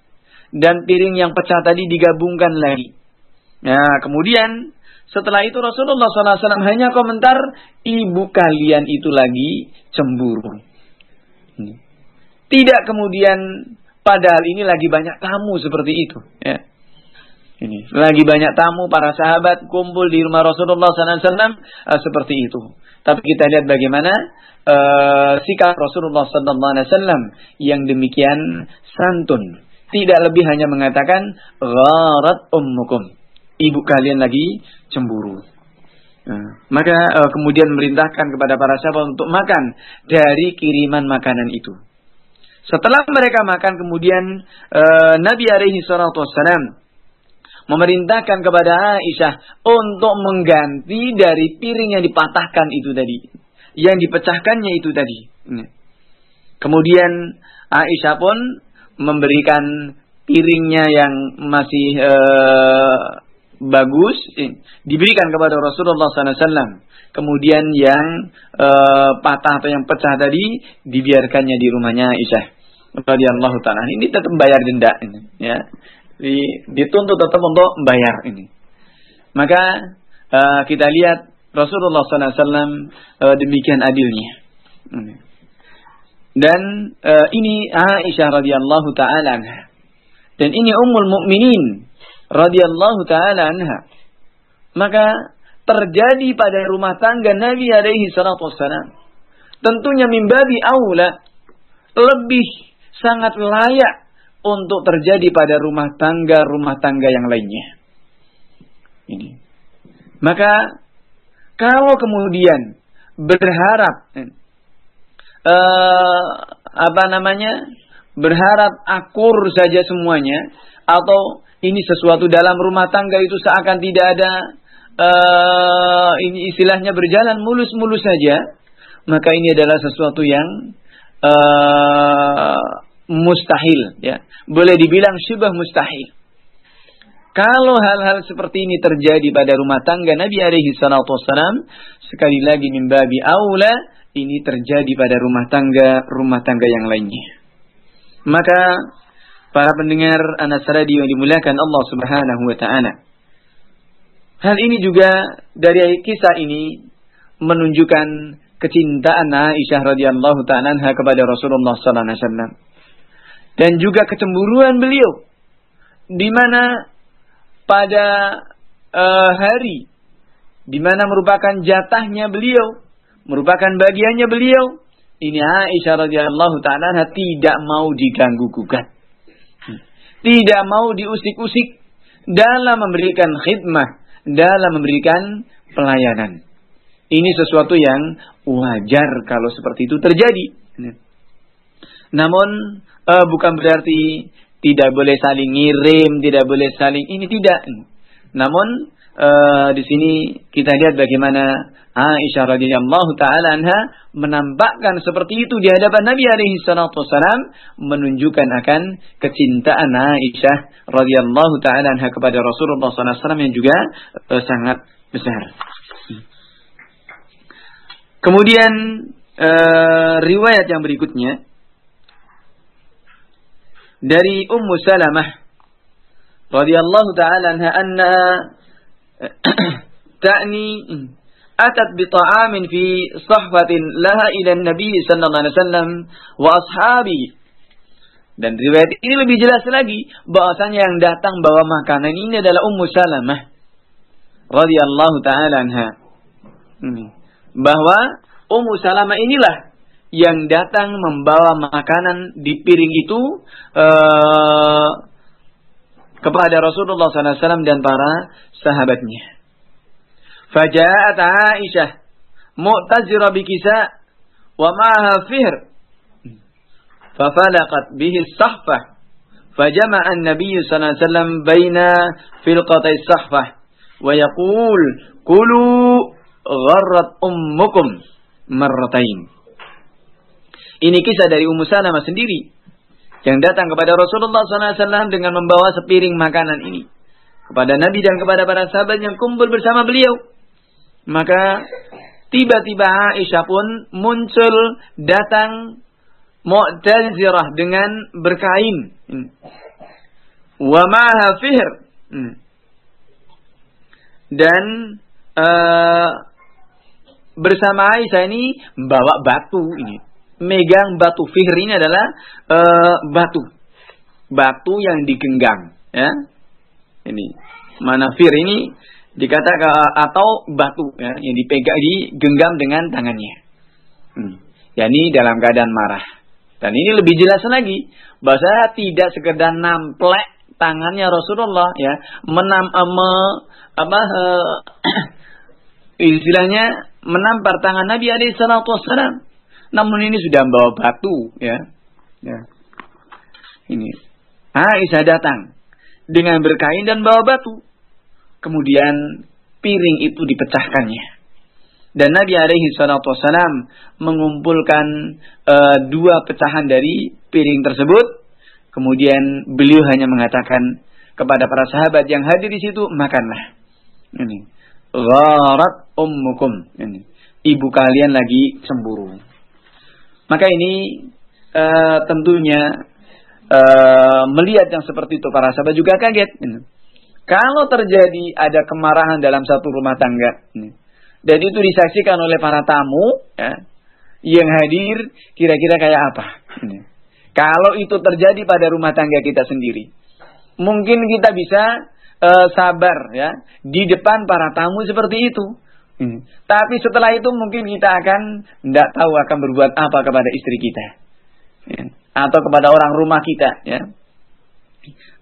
dan piring yang pecah tadi digabungkan lagi Nah, kemudian setelah itu Rasulullah SAW hanya komentar, ibu kalian itu lagi cemburu. Tidak kemudian, padahal ini lagi banyak tamu seperti itu. Ya. Ini lagi banyak tamu para sahabat kumpul di rumah Rasulullah SAW eh, seperti itu. Tapi kita lihat bagaimana uh, sikap Rasulullah SAW yang demikian santun. Tidak lebih hanya mengatakan gharat ummukum ibu kalian lagi cemburu. Nah, maka uh, kemudian memerintahkan kepada para sahabat untuk makan dari kiriman makanan itu. Setelah mereka makan kemudian uh, Nabi alaihi salatu memerintahkan kepada Aisyah untuk mengganti dari piring yang dipatahkan itu tadi. yang dipecahkannya itu tadi. Kemudian Aisyah pun memberikan piringnya yang masih uh, bagus diberikan kepada Rasulullah SAW. Kemudian yang uh, patah atau yang pecah tadi dibiarkannya di rumahnya Aisyah radhiyallahu taala. Ini tetap bayar denda ini, ya. Di, dituntut tetap untuk bayar ini. Maka uh, kita lihat Rasulullah SAW uh, demikian adilnya. Dan uh, ini Aisyah radhiyallahu taala dan ini Ummul Mukminin radhiyallahu taala anha. Maka terjadi pada rumah tangga Nabi alaihi salatu wassalam. Tentunya mimbabi aula lebih sangat layak untuk terjadi pada rumah tangga-rumah tangga yang lainnya. Ini. Maka kalau kemudian berharap uh, apa namanya berharap akur saja semuanya atau ini sesuatu dalam rumah tangga itu seakan tidak ada uh, ini istilahnya berjalan mulus-mulus saja. Maka ini adalah sesuatu yang uh, mustahil ya. Boleh dibilang syibah mustahil. Kalau hal-hal seperti ini terjadi pada rumah tangga Nabi alaihi salatu wasalam sekali lagi mimbabi aula ini terjadi pada rumah tangga rumah tangga yang lainnya. Maka para pendengar anak radio yang dimuliakan Allah Subhanahu wa taala. Hal ini juga dari kisah ini menunjukkan kecintaan Aisyah radhiyallahu taala kepada Rasulullah sallallahu alaihi wasallam. Dan juga kecemburuan beliau di mana pada uh, hari di mana merupakan jatahnya beliau, merupakan bagiannya beliau, ini Aisyah radhiyallahu taala tidak mau diganggu gugat. Tidak mau diusik-usik dalam memberikan khidmah, dalam memberikan pelayanan. Ini sesuatu yang wajar kalau seperti itu terjadi. Namun uh, bukan berarti tidak boleh saling ngirim, tidak boleh saling ini tidak. Namun uh, di sini kita lihat bagaimana Aisyah radhiyallahu taala anha menampakkan seperti itu di hadapan Nabi alaihi salatu wasalam menunjukkan akan kecintaan Aisyah radhiyallahu taala anha kepada Rasulullah wasallam yang juga uh, sangat besar. Kemudian uh, riwayat yang berikutnya dari Ummu Salamah radhiyallahu taala anha anna atat bi ta'amin fi sahfatin laha ila Nabi sallallahu alaihi wasallam wa ashabi. Dan riwayat ini lebih jelas lagi bahwasanya yang datang bawa makanan ini adalah Ummu Salamah radhiyallahu taala anha. Bahwa Ummu Salamah inilah yang datang membawa makanan di piring itu uh, kepada Rasulullah SAW dan para sahabatnya. فجاءت عائشة مؤتزرة بكساء ومعها فهر ففلقت به الصحفة فجمع النبي صلى الله عليه وسلم بين فلقتي الصحفة ويقول كلوا غرت أمكم مرتين Ini kisah dari Ummu Salamah sendiri yang datang kepada Rasulullah SAW dengan membawa sepiring makanan ini kepada Nabi dan kepada para sahabat yang kumpul bersama beliau. Maka tiba-tiba Aisyah pun muncul datang mu'tazirah dengan berkain. Wa ma'ha fihr. Dan uh, bersama Aisyah ini membawa batu ini. Megang batu fihr ini adalah uh, batu. Batu yang digenggam, ya. Ini. Mana fir ini dikatakan atau batu ya, yang dipegang digenggam dengan tangannya. Hmm. ini dalam keadaan marah. Dan ini lebih jelas lagi bahwa tidak sekedar namplek tangannya Rasulullah ya, menam uh, me, apa uh, istilahnya menampar tangan Nabi alaihi salatu wasallam. Namun ini sudah membawa batu ya. Ya. Ini Aisyah datang dengan berkain dan bawa batu. Kemudian piring itu dipecahkannya. Dan Nabi alaihi salatu mengumpulkan uh, dua pecahan dari piring tersebut. Kemudian beliau hanya mengatakan kepada para sahabat yang hadir di situ, makanlah. Ini. Gharat ummukum. Ini. Ibu kalian lagi cemburu. Maka ini uh, tentunya uh, melihat yang seperti itu para sahabat juga kaget. Kalau terjadi ada kemarahan dalam satu rumah tangga, ini dan itu disaksikan oleh para tamu ya, yang hadir kira-kira kayak apa. Kalau itu terjadi pada rumah tangga kita sendiri, mungkin kita bisa uh, sabar ya di depan para tamu seperti itu. Hmm. Tapi setelah itu mungkin kita akan tidak tahu akan berbuat apa kepada istri kita ya. atau kepada orang rumah kita. Ya.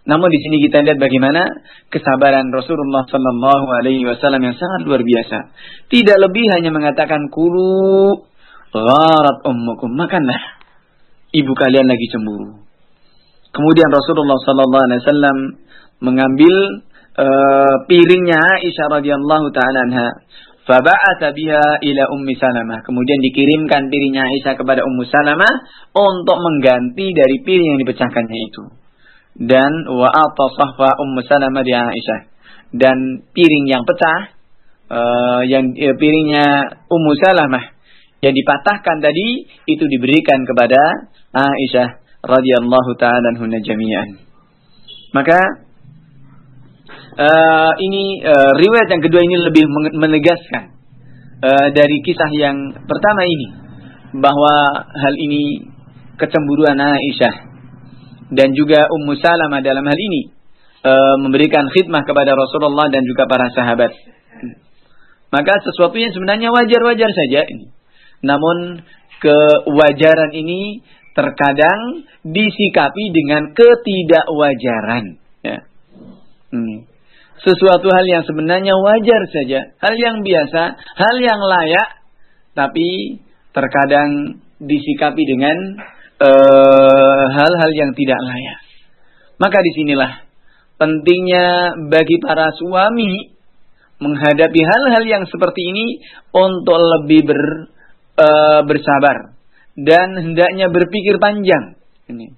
Namun di sini kita lihat bagaimana kesabaran Rasulullah Sallallahu Alaihi Wasallam yang sangat luar biasa. Tidak lebih hanya mengatakan kulu gharat ummukum makanlah ibu kalian lagi cemburu. Kemudian Rasulullah Sallallahu Alaihi Wasallam mengambil uh, piringnya Aisyah radhiyallahu taala anha. Faba'ata biha ila Ummi Salamah. Kemudian dikirimkan piringnya Aisyah kepada Ummu Salamah untuk mengganti dari piring yang dipecahkannya itu dan wa sahfa Ummu Salamah di Aisyah dan piring yang pecah uh, yang uh, piringnya Ummu Salamah yang dipatahkan tadi itu diberikan kepada Aisyah radhiyallahu taala anha jami'an. Maka uh, ini uh, riwayat yang kedua ini lebih menegaskan uh, dari kisah yang pertama ini bahwa hal ini kecemburuan Aisyah dan juga Ummu Salamah dalam hal ini e, memberikan khidmah kepada Rasulullah dan juga para sahabat. Maka sesuatu yang sebenarnya wajar-wajar saja ini. Namun kewajaran ini terkadang disikapi dengan ketidakwajaran. Ya. Hmm. Sesuatu hal yang sebenarnya wajar saja, hal yang biasa, hal yang layak, tapi terkadang disikapi dengan Eh, hal-hal uh, yang tidak layak. Maka di sinilah pentingnya bagi para suami menghadapi hal-hal yang seperti ini untuk lebih ber, uh, bersabar dan hendaknya berpikir panjang ini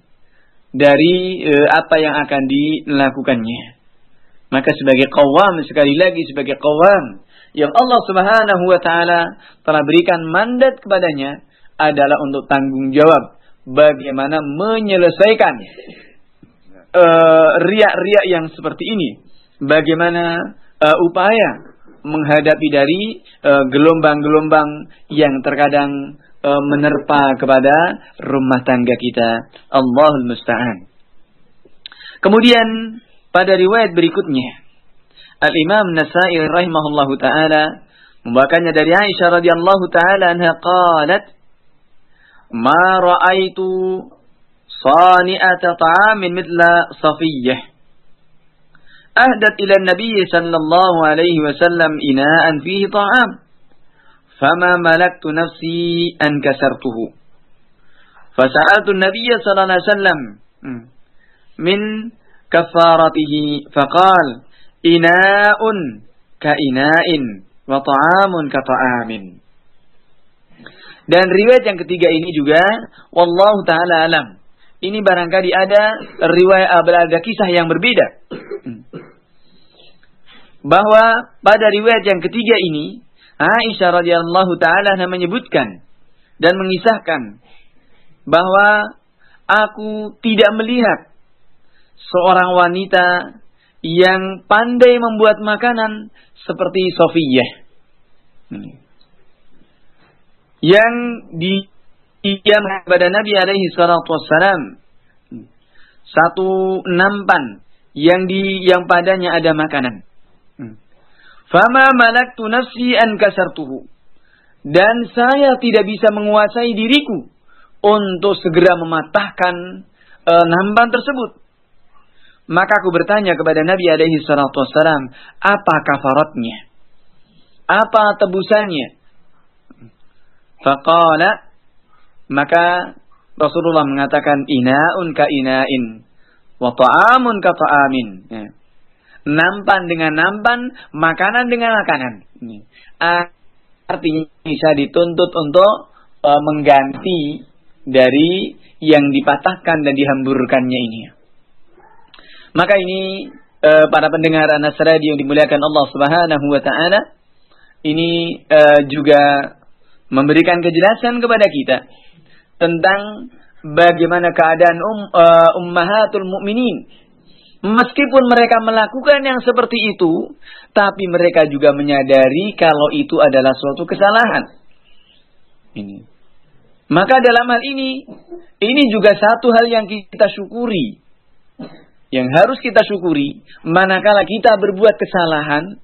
dari uh, apa yang akan dilakukannya. Maka sebagai kawam sekali lagi sebagai kawam yang Allah Subhanahu wa taala telah berikan mandat kepadanya adalah untuk tanggung jawab bagaimana menyelesaikan uh, riak-riak yang seperti ini. Bagaimana uh, upaya menghadapi dari eh, gelombang-gelombang uh, yang terkadang uh, menerpa kepada rumah tangga kita. Allahul musta'an. Kemudian pada riwayat berikutnya Al-Imam Nasai rahimahullahu taala membawakannya dari Aisyah radhiyallahu taala anha qalat ما رأيت صانئة طعام مثل صفية أهدت إلى النبي صلى الله عليه وسلم إناء فيه طعام فما ملكت نفسي أن كسرته فسألت النبي صلى الله عليه وسلم من كفارته فقال إناء كإناء وطعام كطعام. Dan riwayat yang ketiga ini juga wallahu taala alam. Ini barangkali ada riwayat ada kisah yang berbeda. Bahwa pada riwayat yang ketiga ini Aisyah radhiyallahu taala menyebutkan dan mengisahkan bahwa aku tidak melihat seorang wanita yang pandai membuat makanan seperti Sofiyah. Hmm yang diam kepada Nabi alaihi salatu wassalam satu nampan yang di yang padanya ada makanan. Fama malaktu nafsi an kasartuhu. Dan saya tidak bisa menguasai diriku untuk segera mematahkan e, nampan tersebut. Maka aku bertanya kepada Nabi alaihi salatu wassalam, apa kafaratnya? Apa tebusannya? Faqala maka Rasulullah mengatakan inaun ka inain wa ta'amun ka ta'amin. Ya. Nampan dengan nampan, makanan dengan makanan. artinya bisa dituntut untuk uh, mengganti dari yang dipatahkan dan dihamburkannya ini. Maka ini uh, para pendengar Anas Radio yang dimuliakan Allah Subhanahu wa taala ini uh, juga memberikan kejelasan kepada kita tentang bagaimana keadaan um, uh, ummahatul mukminin Meskipun mereka melakukan yang seperti itu, tapi mereka juga menyadari kalau itu adalah suatu kesalahan. Ini. Maka dalam hal ini, ini juga satu hal yang kita syukuri. Yang harus kita syukuri, manakala kita berbuat kesalahan,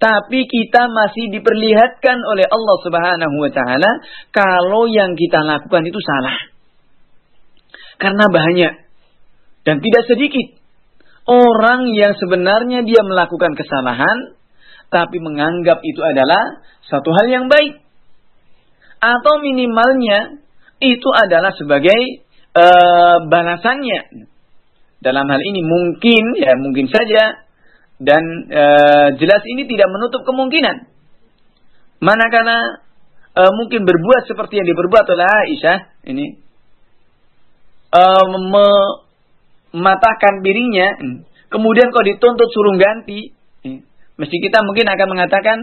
tapi kita masih diperlihatkan oleh Allah Subhanahu wa taala kalau yang kita lakukan itu salah. Karena banyak dan tidak sedikit orang yang sebenarnya dia melakukan kesalahan tapi menganggap itu adalah satu hal yang baik atau minimalnya itu adalah sebagai uh, balasannya dalam hal ini mungkin ya mungkin saja dan uh, jelas ini tidak menutup kemungkinan manakala uh, mungkin berbuat seperti yang diperbuat oleh Aisyah ini uh, mematahkan piringnya, hmm. kemudian kau dituntut suruh ganti, hmm. mesti kita mungkin akan mengatakan,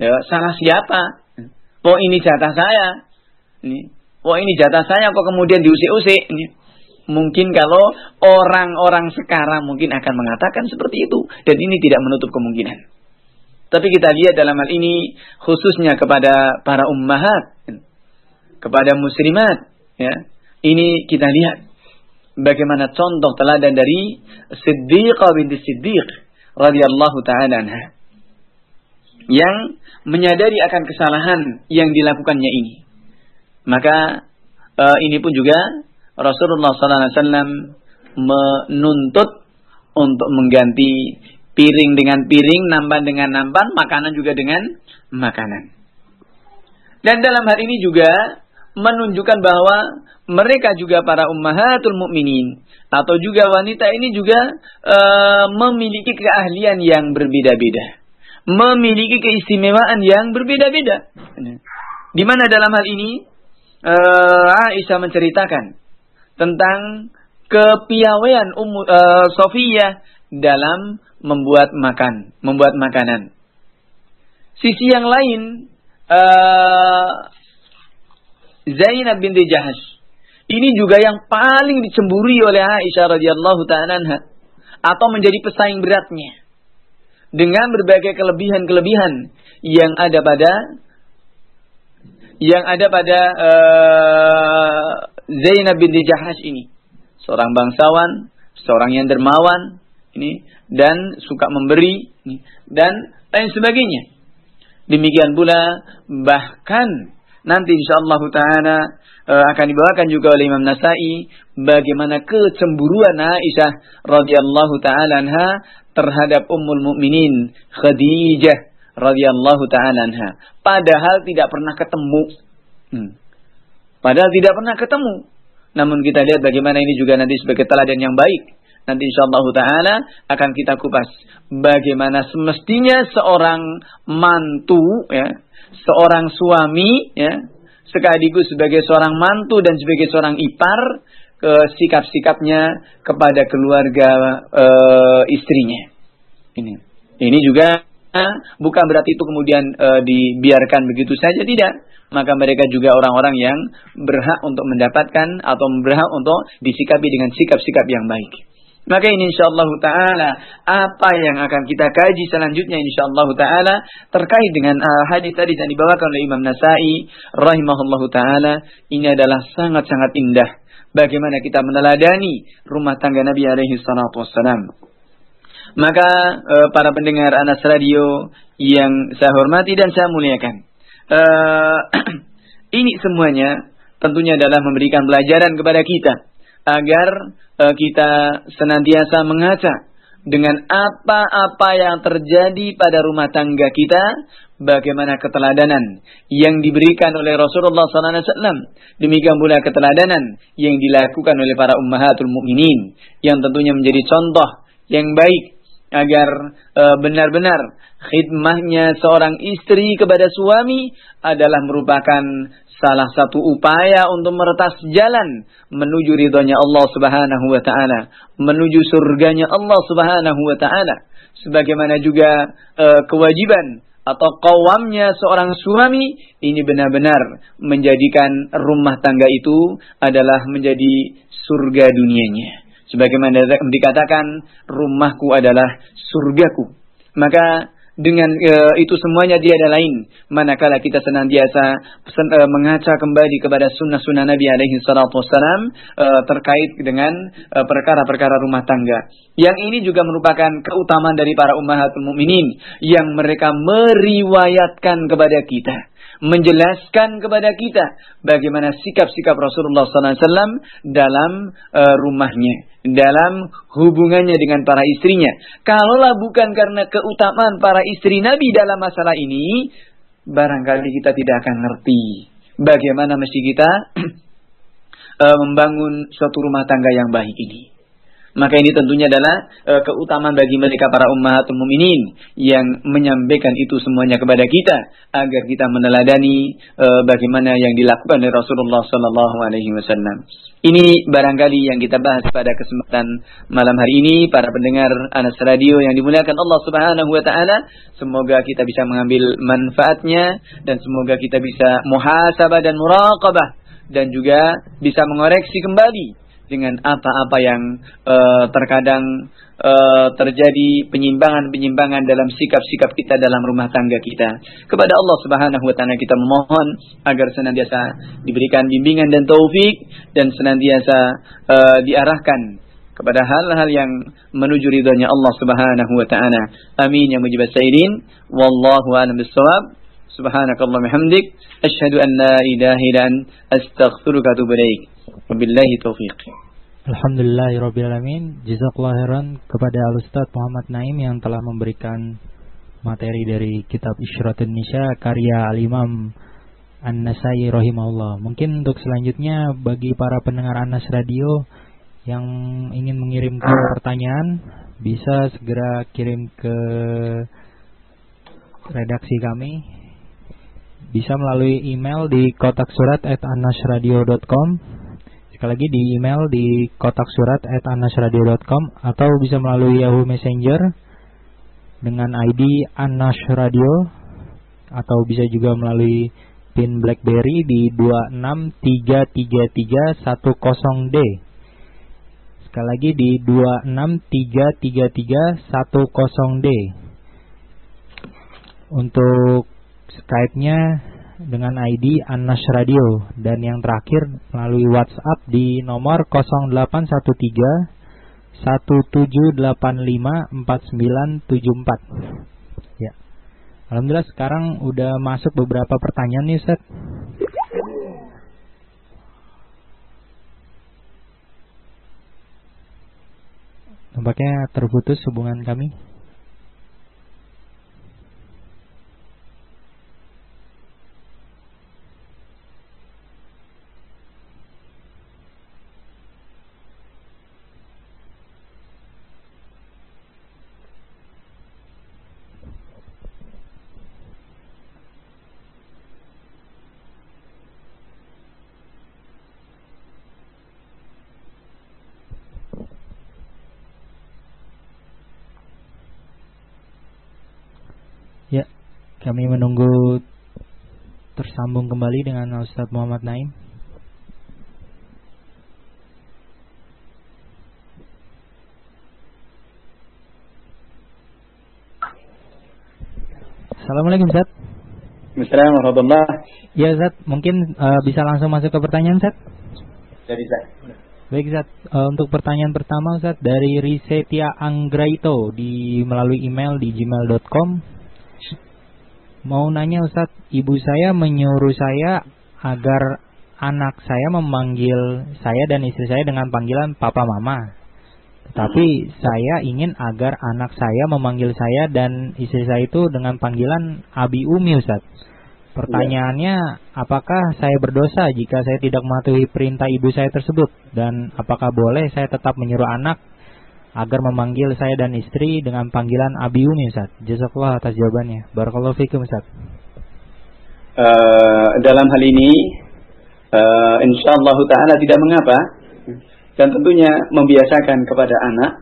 ya, salah siapa? Hmm. Oh ini jatah saya. Oh ini jatah saya kok kemudian diusik-usik. Mungkin kalau orang-orang sekarang mungkin akan mengatakan seperti itu. Dan ini tidak menutup kemungkinan. Tapi kita lihat dalam hal ini khususnya kepada para ummahat. Kepada muslimat. ya Ini kita lihat bagaimana contoh teladan dari Siddiqah binti Siddiq radhiyallahu taala anha yang menyadari akan kesalahan yang dilakukannya ini. Maka uh, ini pun juga Rasulullah SAW menuntut untuk mengganti piring dengan piring, nampan dengan nampan, makanan juga dengan makanan. Dan dalam hal ini juga menunjukkan bahwa mereka juga para ummahatul mukminin atau juga wanita ini juga e, memiliki keahlian yang berbeda-beda, memiliki keistimewaan yang berbeda-beda. Di mana dalam hal ini e, Aisyah menceritakan tentang kepiawaian Ummu e, Sofiyah dalam membuat makan, membuat makanan. Sisi yang lain Zainab binti Jahash. Ini juga yang paling dicemburi oleh Aisyah radhiyallahu taala atau menjadi pesaing beratnya dengan berbagai kelebihan-kelebihan yang ada pada yang ada pada uh, Zainab binti Jahash ini. Seorang bangsawan, seorang yang dermawan ini dan suka memberi ini, dan lain sebagainya. Demikian pula bahkan nanti insyaallah taala uh, akan dibawakan juga oleh Imam Nasai bagaimana kecemburuan Aisyah radhiyallahu taala anha terhadap Ummul Mukminin Khadijah radhiyallahu taala anha padahal tidak pernah ketemu hmm. Padahal tidak pernah ketemu namun kita lihat bagaimana ini juga nanti sebagai teladan yang baik nanti insyaallah taala akan kita kupas bagaimana semestinya seorang mantu ya seorang suami ya sekaligus sebagai seorang mantu dan sebagai seorang ipar ke sikap-sikapnya kepada keluarga e, istrinya. Ini. Ini juga bukan berarti itu kemudian e, dibiarkan begitu saja tidak. Maka mereka juga orang-orang yang berhak untuk mendapatkan atau berhak untuk disikapi dengan sikap-sikap yang baik. Maka ini insyaallah taala apa yang akan kita kaji selanjutnya insyaallah taala terkait dengan uh, hadis tadi yang dibawakan oleh Imam Nasai rahimahullahu taala ini adalah sangat-sangat indah bagaimana kita meneladani rumah tangga Nabi alaihi salatu. Maka uh, para pendengar Anas Radio yang saya hormati dan saya muliakan. Uh, ini semuanya tentunya adalah memberikan pelajaran kepada kita agar uh, kita senantiasa mengaca dengan apa-apa yang terjadi pada rumah tangga kita, bagaimana keteladanan yang diberikan oleh Rasulullah SAW. Demikian pula keteladanan yang dilakukan oleh para ummahatul mukminin yang tentunya menjadi contoh yang baik agar eh, benar-benar uh, khidmahnya seorang istri kepada suami adalah merupakan salah satu upaya untuk meretas jalan menuju ridhonya Allah Subhanahu wa taala, menuju surganya Allah Subhanahu wa taala. Sebagaimana juga uh, kewajiban atau kawamnya seorang suami ini benar-benar menjadikan rumah tangga itu adalah menjadi surga dunianya. Sebagaimana dikatakan rumahku adalah surgaku. Maka dengan e, itu semuanya dia ada lain. Manakala kita senantiasa sen, e, mengaca kembali kepada sunnah-sunnah Nabi alaihi salatu e, terkait dengan perkara-perkara rumah tangga. Yang ini juga merupakan keutamaan dari para ummahatul mukminin yang mereka meriwayatkan kepada kita menjelaskan kepada kita bagaimana sikap-sikap Rasulullah SAW dalam uh, rumahnya, dalam hubungannya dengan para istrinya. Kalaulah bukan karena keutamaan para istri Nabi dalam masalah ini, barangkali kita tidak akan ngerti bagaimana mesti kita uh, membangun suatu rumah tangga yang baik ini. Maka ini tentunya adalah e, keutamaan bagi mereka para ummahatul muminin yang menyampaikan itu semuanya kepada kita agar kita meneladani e, bagaimana yang dilakukan oleh Rasulullah sallallahu alaihi wasallam. Ini barangkali yang kita bahas pada kesempatan malam hari ini para pendengar Anas Radio yang dimuliakan Allah Subhanahu wa taala. Semoga kita bisa mengambil manfaatnya dan semoga kita bisa muhasabah dan muraqabah dan juga bisa mengoreksi kembali dengan apa-apa yang uh, terkadang uh, terjadi penyimpangan-penyimpangan dalam sikap-sikap kita dalam rumah tangga kita. Kepada Allah Subhanahu wa taala kita memohon agar senantiasa diberikan bimbingan dan taufik dan senantiasa uh, diarahkan kepada hal-hal yang menuju ridhonya Allah Subhanahu wa taala. Amin ya mujibas saidin. Wallahu a'lam bissawab. Subhanakallahumma hamdik asyhadu an la ilaha illa anta astaghfiruka wa atubu ilaik. Wabillahi taufiq. Alhamdulillahirrabbilalamin Jazakallah khairan kepada Al-Ustaz Muhammad Naim yang telah memberikan materi dari kitab Isyratun Nisa karya Al-Imam An-Nasai rahimahullah. Mungkin untuk selanjutnya bagi para pendengar Anas Radio yang ingin mengirimkan pertanyaan bisa segera kirim ke redaksi kami bisa melalui email di kotak surat at anasradio.com Sekali lagi di email di kotak surat at anasradio.com atau bisa melalui Yahoo Messenger dengan ID Anas Radio atau bisa juga melalui pin BlackBerry di 2633310D. Sekali lagi di 2633310D. Untuk Skype-nya dengan ID Anas Radio dan yang terakhir melalui WhatsApp di nomor 0813 1785 4974. Ya. Alhamdulillah sekarang udah masuk beberapa pertanyaan nih, Ustaz. Nampaknya terputus hubungan kami. Kami menunggu tersambung kembali dengan Ustaz Muhammad Naim. Assalamualaikum Ustaz. Assalamualaikum warahmatullahi Ya Ustaz, mungkin uh, bisa langsung masuk ke pertanyaan Ustaz? Jadi Ustaz. Baik Ustaz, uh, untuk pertanyaan pertama Ustaz dari Risetia Anggraito di melalui email di gmail.com Mau nanya Ustaz, ibu saya menyuruh saya agar anak saya memanggil saya dan istri saya dengan panggilan papa mama. Tetapi saya ingin agar anak saya memanggil saya dan istri saya itu dengan panggilan abi umi Ustaz. Pertanyaannya, apakah saya berdosa jika saya tidak mematuhi perintah ibu saya tersebut? Dan apakah boleh saya tetap menyuruh anak agar memanggil saya dan istri dengan panggilan Abi Umi Ustaz. Jazakallah atas jawabannya. Barakallahu fikum Ustaz. Uh, dalam hal ini uh, insyaallah taala tidak mengapa dan tentunya membiasakan kepada anak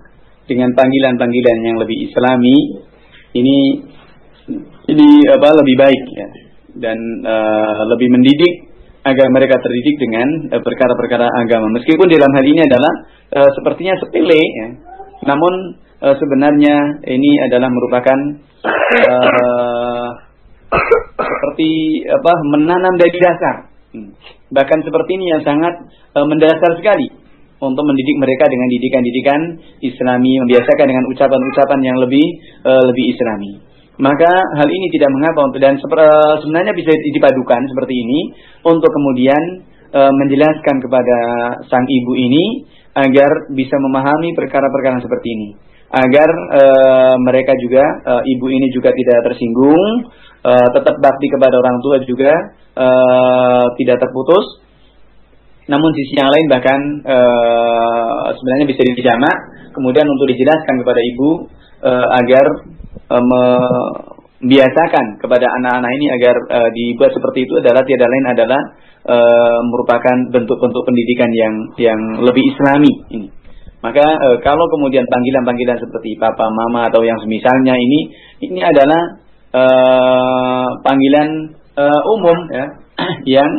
dengan panggilan-panggilan yang lebih islami ini ini apa lebih baik ya dan uh, lebih mendidik agar mereka terdidik dengan perkara-perkara uh, agama meskipun dalam hal ini adalah uh, sepertinya sepele ya namun uh, sebenarnya ini adalah merupakan uh, seperti apa menanam dari dasar. Hmm. Bahkan seperti ini yang sangat uh, mendasar sekali untuk mendidik mereka dengan didikan-didikan Islami, membiasakan dengan ucapan-ucapan yang lebih uh, lebih Islami. Maka hal ini tidak mengapa untuk dan sebenarnya bisa dipadukan seperti ini untuk kemudian uh, menjelaskan kepada sang ibu ini agar bisa memahami perkara-perkara seperti ini. Agar uh, mereka juga uh, ibu ini juga tidak tersinggung uh, tetap bakti kepada orang tua juga uh, tidak terputus. Namun sisi yang lain bahkan uh, sebenarnya bisa dijamak kemudian untuk dijelaskan kepada ibu uh, agar uh, membiasakan kepada anak-anak ini agar uh, dibuat seperti itu adalah tiada lain adalah e, merupakan bentuk-bentuk pendidikan yang yang lebih islami ini. Maka e, kalau kemudian panggilan-panggilan seperti papa, mama atau yang semisalnya ini ini adalah e, panggilan e, umum ya yang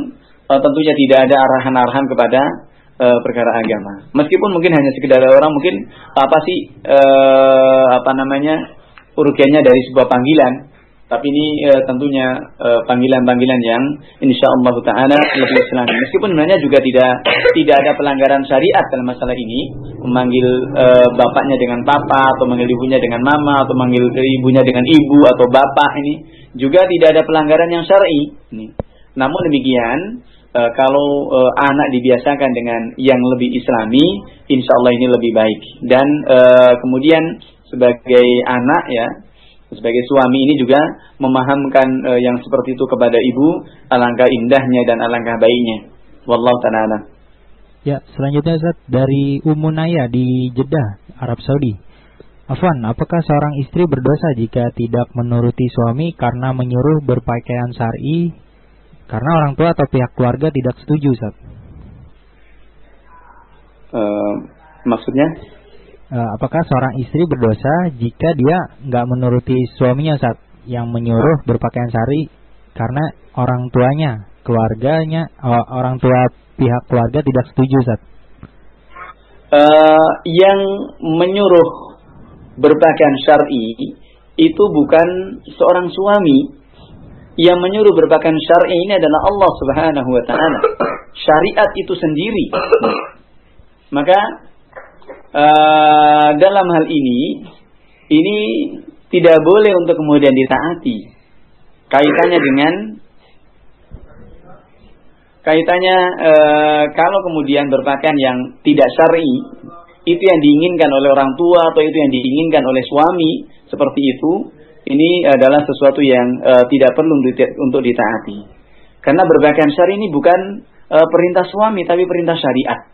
e, tentunya tidak ada arahan-arahan kepada e, perkara agama. Meskipun mungkin hanya sekedar orang mungkin apa sih e, apa namanya urgennya dari sebuah panggilan tapi ini e, tentunya eh, panggilan-panggilan e, yang insya Allah taala lebih islami. Meskipun sebenarnya juga tidak tidak ada pelanggaran syariat dalam masalah ini, memanggil e, bapaknya dengan papa atau memanggil ibunya dengan mama atau memanggil ibunya dengan ibu atau bapak ini juga tidak ada pelanggaran yang syar'i. Namun demikian e, kalau e, anak dibiasakan dengan yang lebih islami, insya Allah ini lebih baik. Dan e, kemudian sebagai anak ya sebagai suami ini juga memahamkan uh, yang seperti itu kepada ibu alangkah indahnya dan alangkah baiknya. Wallahu taala. Ya, selanjutnya Ustaz dari Umunaya di Jeddah, Arab Saudi. Afwan, apakah seorang istri berdosa jika tidak menuruti suami karena menyuruh berpakaian syar'i karena orang tua atau pihak keluarga tidak setuju, Ustaz? Uh, maksudnya? Uh, apakah seorang istri berdosa jika dia nggak menuruti suaminya saat yang menyuruh berpakaian sari karena orang tuanya, keluarganya, uh, orang tua pihak keluarga tidak setuju saat uh, yang menyuruh berpakaian syar'i itu bukan seorang suami yang menyuruh berpakaian syar'i ini adalah Allah Subhanahu wa taala. Syariat itu sendiri. Maka uh, dalam hal ini ini tidak boleh untuk kemudian ditaati. Kaitannya dengan kaitannya uh, kalau kemudian berpakaian yang tidak syar'i itu yang diinginkan oleh orang tua atau itu yang diinginkan oleh suami seperti itu ini adalah sesuatu yang uh, tidak perlu untuk ditaati. Karena berpakaian syar'i ini bukan uh, perintah suami tapi perintah syariat.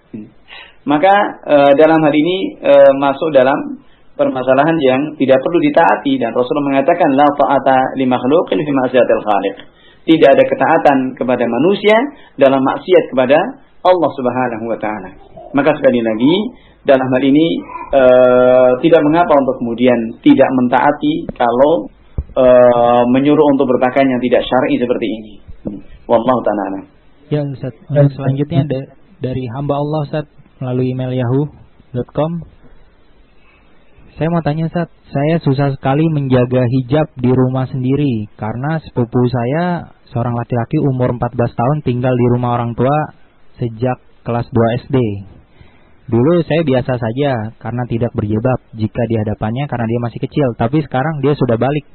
Maka e, dalam hal ini e, masuk dalam permasalahan yang tidak perlu ditaati dan Rasulullah mengatakan la ta'ata li makhluqin fi ma'siyatil khaliq. Tidak ada ketaatan kepada manusia dalam maksiat kepada Allah Subhanahu wa taala. Maka sekali lagi dalam hal ini e, tidak mengapa untuk kemudian tidak mentaati kalau e, menyuruh untuk berpakaian yang tidak syar'i seperti ini. Wallahu taala. Ya. Selanjutnya dari hamba Allah Ustaz melalui email yahoo.com. Saya mau tanya Ustaz, saya susah sekali menjaga hijab di rumah sendiri karena sepupu saya seorang laki-laki umur 14 tahun tinggal di rumah orang tua sejak kelas 2 SD. Dulu saya biasa saja karena tidak berjebab jika di hadapannya karena dia masih kecil, tapi sekarang dia sudah balik.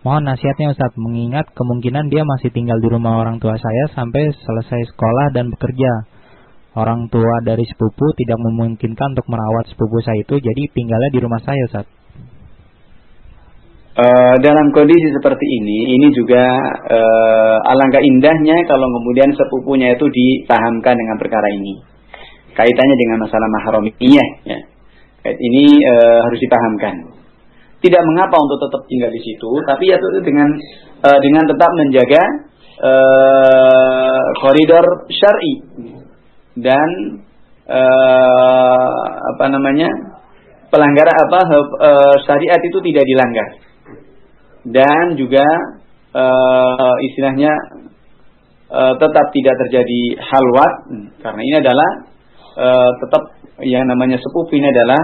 Mohon nasihatnya Ustaz, mengingat kemungkinan dia masih tinggal di rumah orang tua saya sampai selesai sekolah dan bekerja orang tua dari sepupu tidak memungkinkan untuk merawat sepupu saya itu, jadi tinggalnya di rumah saya, Ustaz. Uh, dalam kondisi seperti ini, ini juga uh, alangkah indahnya kalau kemudian sepupunya itu dipahamkan dengan perkara ini. Kaitannya dengan masalah mahramiyah, ya. Ini e, harus dipahamkan. Tidak mengapa untuk tetap tinggal di situ, tapi ya itu dengan e, dengan tetap menjaga e, koridor syar'i dan e, apa namanya pelanggaran apa e, syariat itu tidak dilanggar. Dan juga e, istilahnya e, tetap tidak terjadi halwat. Karena ini adalah e, tetap yang namanya sepupu ini adalah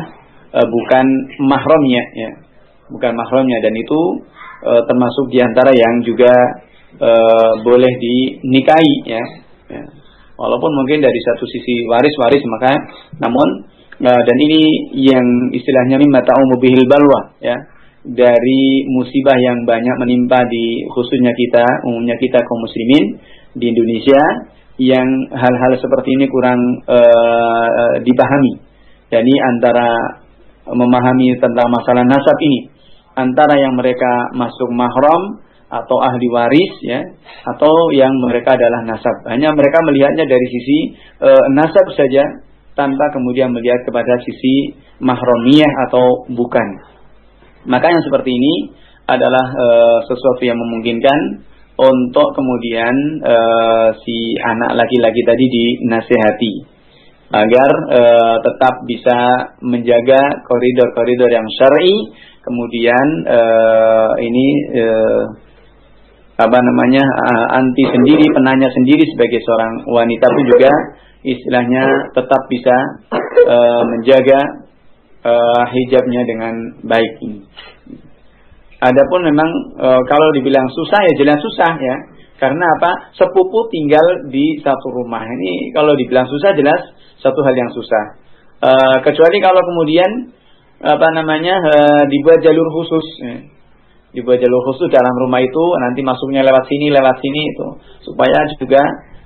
e, bukan mahramnya ya. Bukan mahramnya. Dan itu e, termasuk di antara yang juga e, boleh dinikahi ya, ya walaupun mungkin dari satu sisi waris-waris maka namun e, dan ini yang istilahnya mimma ta'umu bihil balwa ya dari musibah yang banyak menimpa di khususnya kita, umumnya kita kaum muslimin di Indonesia yang hal-hal seperti ini kurang uh, dipahami. Jadi antara memahami tentang masalah nasab ini antara yang mereka masuk mahram atau ahli waris ya atau yang mereka adalah nasab. Hanya mereka melihatnya dari sisi uh, nasab saja tanpa kemudian melihat kepada sisi mahramiyah atau bukan. Maka yang seperti ini adalah e, sesuatu yang memungkinkan untuk kemudian e, si anak laki-laki tadi dinasehati agar e, tetap bisa menjaga koridor-koridor yang syar'i kemudian e, ini e, apa namanya anti sendiri penanya sendiri sebagai seorang wanita pun juga istilahnya tetap bisa e, menjaga uh, hijabnya dengan baik ini. Adapun memang e, kalau dibilang susah ya jelas susah ya. Karena apa? Sepupu tinggal di satu rumah. Ini kalau dibilang susah jelas satu hal yang susah. E, kecuali kalau kemudian apa namanya e, dibuat jalur khusus. Dibuat jalur khusus dalam rumah itu nanti masuknya lewat sini lewat sini itu supaya juga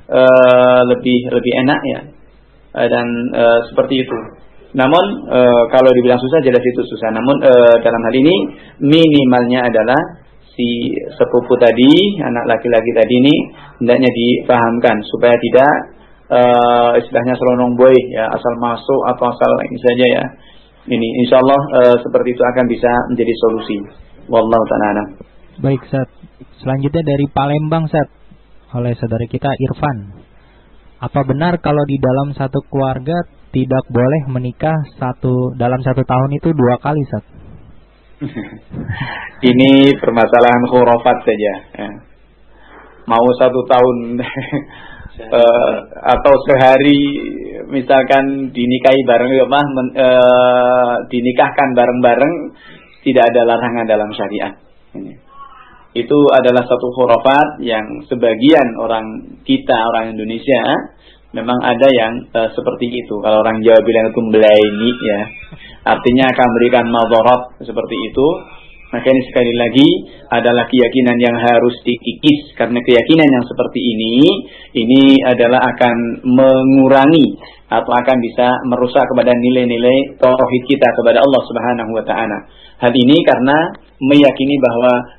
e, lebih lebih enak ya. E, dan e, seperti itu. Namun e, kalau dibilang susah jelas itu susah. Namun e, dalam hal ini minimalnya adalah si sepupu tadi, anak laki-laki tadi ini hendaknya dipahamkan supaya tidak e, istilahnya selonong boy ya asal masuk atau asal ini saja ya. Ini insya Allah e, seperti itu akan bisa menjadi solusi. Wallahu taala. Baik, Sat. Selanjutnya dari Palembang, Sat. Oleh saudara kita Irfan. Apa benar kalau di dalam satu keluarga tidak boleh menikah satu dalam satu tahun itu dua kali Sat. Ini permasalahan khurafat saja. Ya. Mau satu tahun uh, atau sehari misalkan dinikahi bareng apa uh, dinikahkan bareng-bareng tidak ada larangan dalam syariat. Itu adalah satu khurafat yang sebagian orang kita orang Indonesia memang ada yang uh, seperti itu. Kalau orang Jawa bilang itu belaini ya. Artinya akan memberikan madharat seperti itu. Maka ini sekali lagi adalah keyakinan yang harus dikikis karena keyakinan yang seperti ini ini adalah akan mengurangi atau akan bisa merusak kepada nilai-nilai tauhid kita kepada Allah Subhanahu wa taala. Hal ini karena meyakini bahwa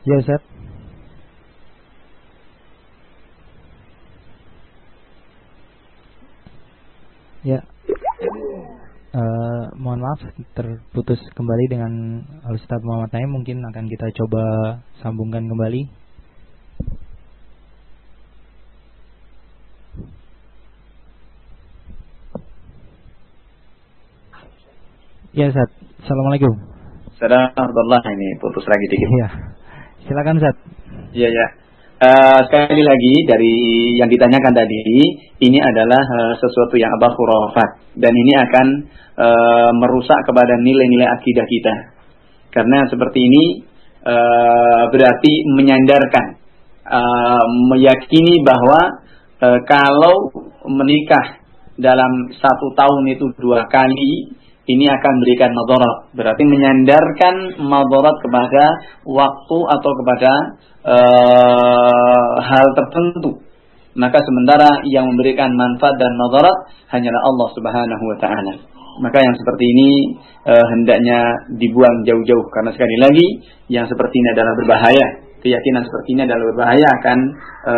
Ya Ustaz. Ya. Uh, mohon maaf terputus kembali dengan Ustaz Muhammad Naim mungkin akan kita coba sambungkan kembali. Ya Ustaz, Assalamualaikum. Assalamualaikum ini putus lagi dikit. Ya. Silakan Zat. Iya ya. Uh, sekali lagi dari yang ditanyakan tadi ini adalah uh, sesuatu yang abah khurafat dan ini akan uh, merusak kepada nilai-nilai akidah kita karena seperti ini uh, berarti menyandarkan uh, meyakini bahwa uh, kalau menikah dalam satu tahun itu dua kali ini akan memberikan madarat. Berarti menyandarkan madarat kepada waktu atau kepada uh, hal tertentu. Maka sementara yang memberikan manfaat dan madarat hanyalah Allah Subhanahu wa taala. Maka yang seperti ini uh, hendaknya dibuang jauh-jauh karena sekali lagi yang seperti ini adalah berbahaya keyakinan seperti ini adalah berbahaya akan e,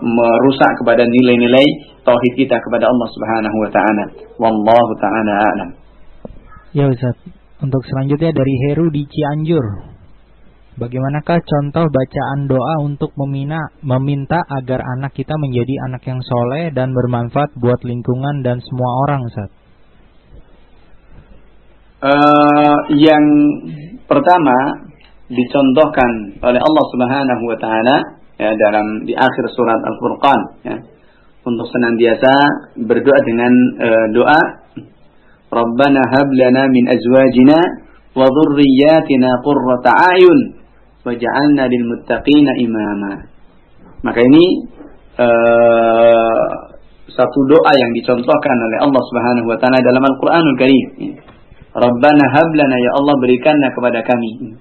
merusak kepada nilai-nilai tauhid kita kepada Allah Subhanahu wa taala. Wallahu taala a'lam. Ya Ustaz, untuk selanjutnya dari Heru di Cianjur. Bagaimanakah contoh bacaan doa untuk memina, meminta agar anak kita menjadi anak yang soleh dan bermanfaat buat lingkungan dan semua orang, Ustaz? Uh, yang pertama dicontohkan oleh Allah Subhanahu wa taala ya dalam di akhir surat Al-Furqan ya untuk senantiasa berdoa dengan uh, doa Rabbana hab lana min azwajina wa dhurriyyatina qurrata a'yun waj'alna lil muttaqina imama. Maka ini uh, satu doa yang dicontohkan oleh Allah Subhanahu wa taala dalam Al-Qur'anul Karim. Rabbana hab lana ya Allah berikanlah kepada kami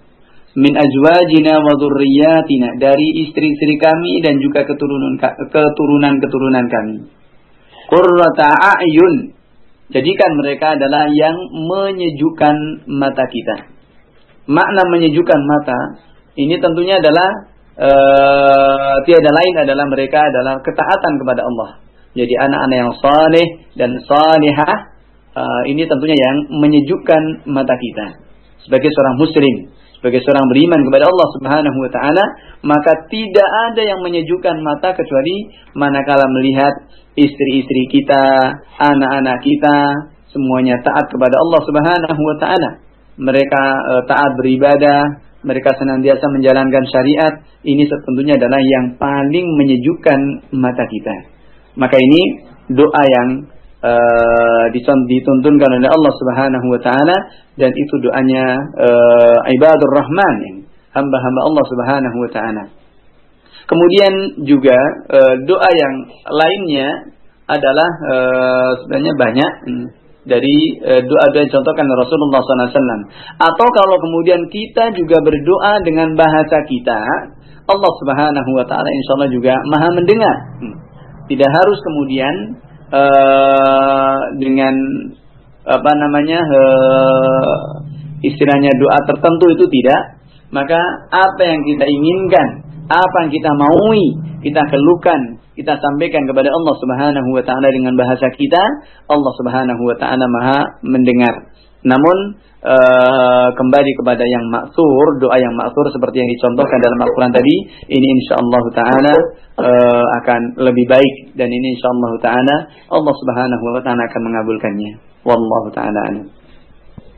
min azwajina wa dzurriyyatina dari istri-istri kami dan juga keturunan keturunan-keturunan kami. Qurrata a'yun. Jadikan mereka adalah yang menyejukkan mata kita. Makna menyejukkan mata ini tentunya adalah uh, tiada lain adalah mereka adalah ketaatan kepada Allah. Jadi anak-anak yang saleh dan salihah uh, ini tentunya yang menyejukkan mata kita. Sebagai seorang muslim, sebagai seorang beriman kepada Allah Subhanahu wa taala, maka tidak ada yang menyejukkan mata kecuali manakala melihat istri-istri kita, anak-anak kita semuanya taat kepada Allah Subhanahu wa taala. Mereka e, taat beribadah, mereka senantiasa menjalankan syariat, ini tentunya adalah yang paling menyejukkan mata kita. Maka ini doa yang uh, dituntunkan oleh Allah Subhanahu wa taala dan itu doanya uh, ibadur rahman hamba-hamba Allah Subhanahu wa taala. Kemudian juga uh, doa yang lainnya adalah uh, sebenarnya banyak hmm, dari doa-doa yang contohkan Rasulullah SAW. Atau kalau kemudian kita juga berdoa dengan bahasa kita, Allah Subhanahu Wa Taala Insya Allah juga Maha mendengar. Hmm. Tidak harus kemudian uh, dengan apa namanya uh, istilahnya doa tertentu itu tidak maka apa yang kita inginkan apa yang kita maui kita keluhkan kita sampaikan kepada Allah Subhanahu wa taala dengan bahasa kita Allah Subhanahu wa taala Maha mendengar. Namun uh, kembali kepada yang maksur, doa yang maksur seperti yang dicontohkan dalam Al-Quran tadi, ini insya Allah Taala uh, akan lebih baik dan ini insya Allah Taala Allah Subhanahu Wa Taala akan mengabulkannya. Wallahu Taala.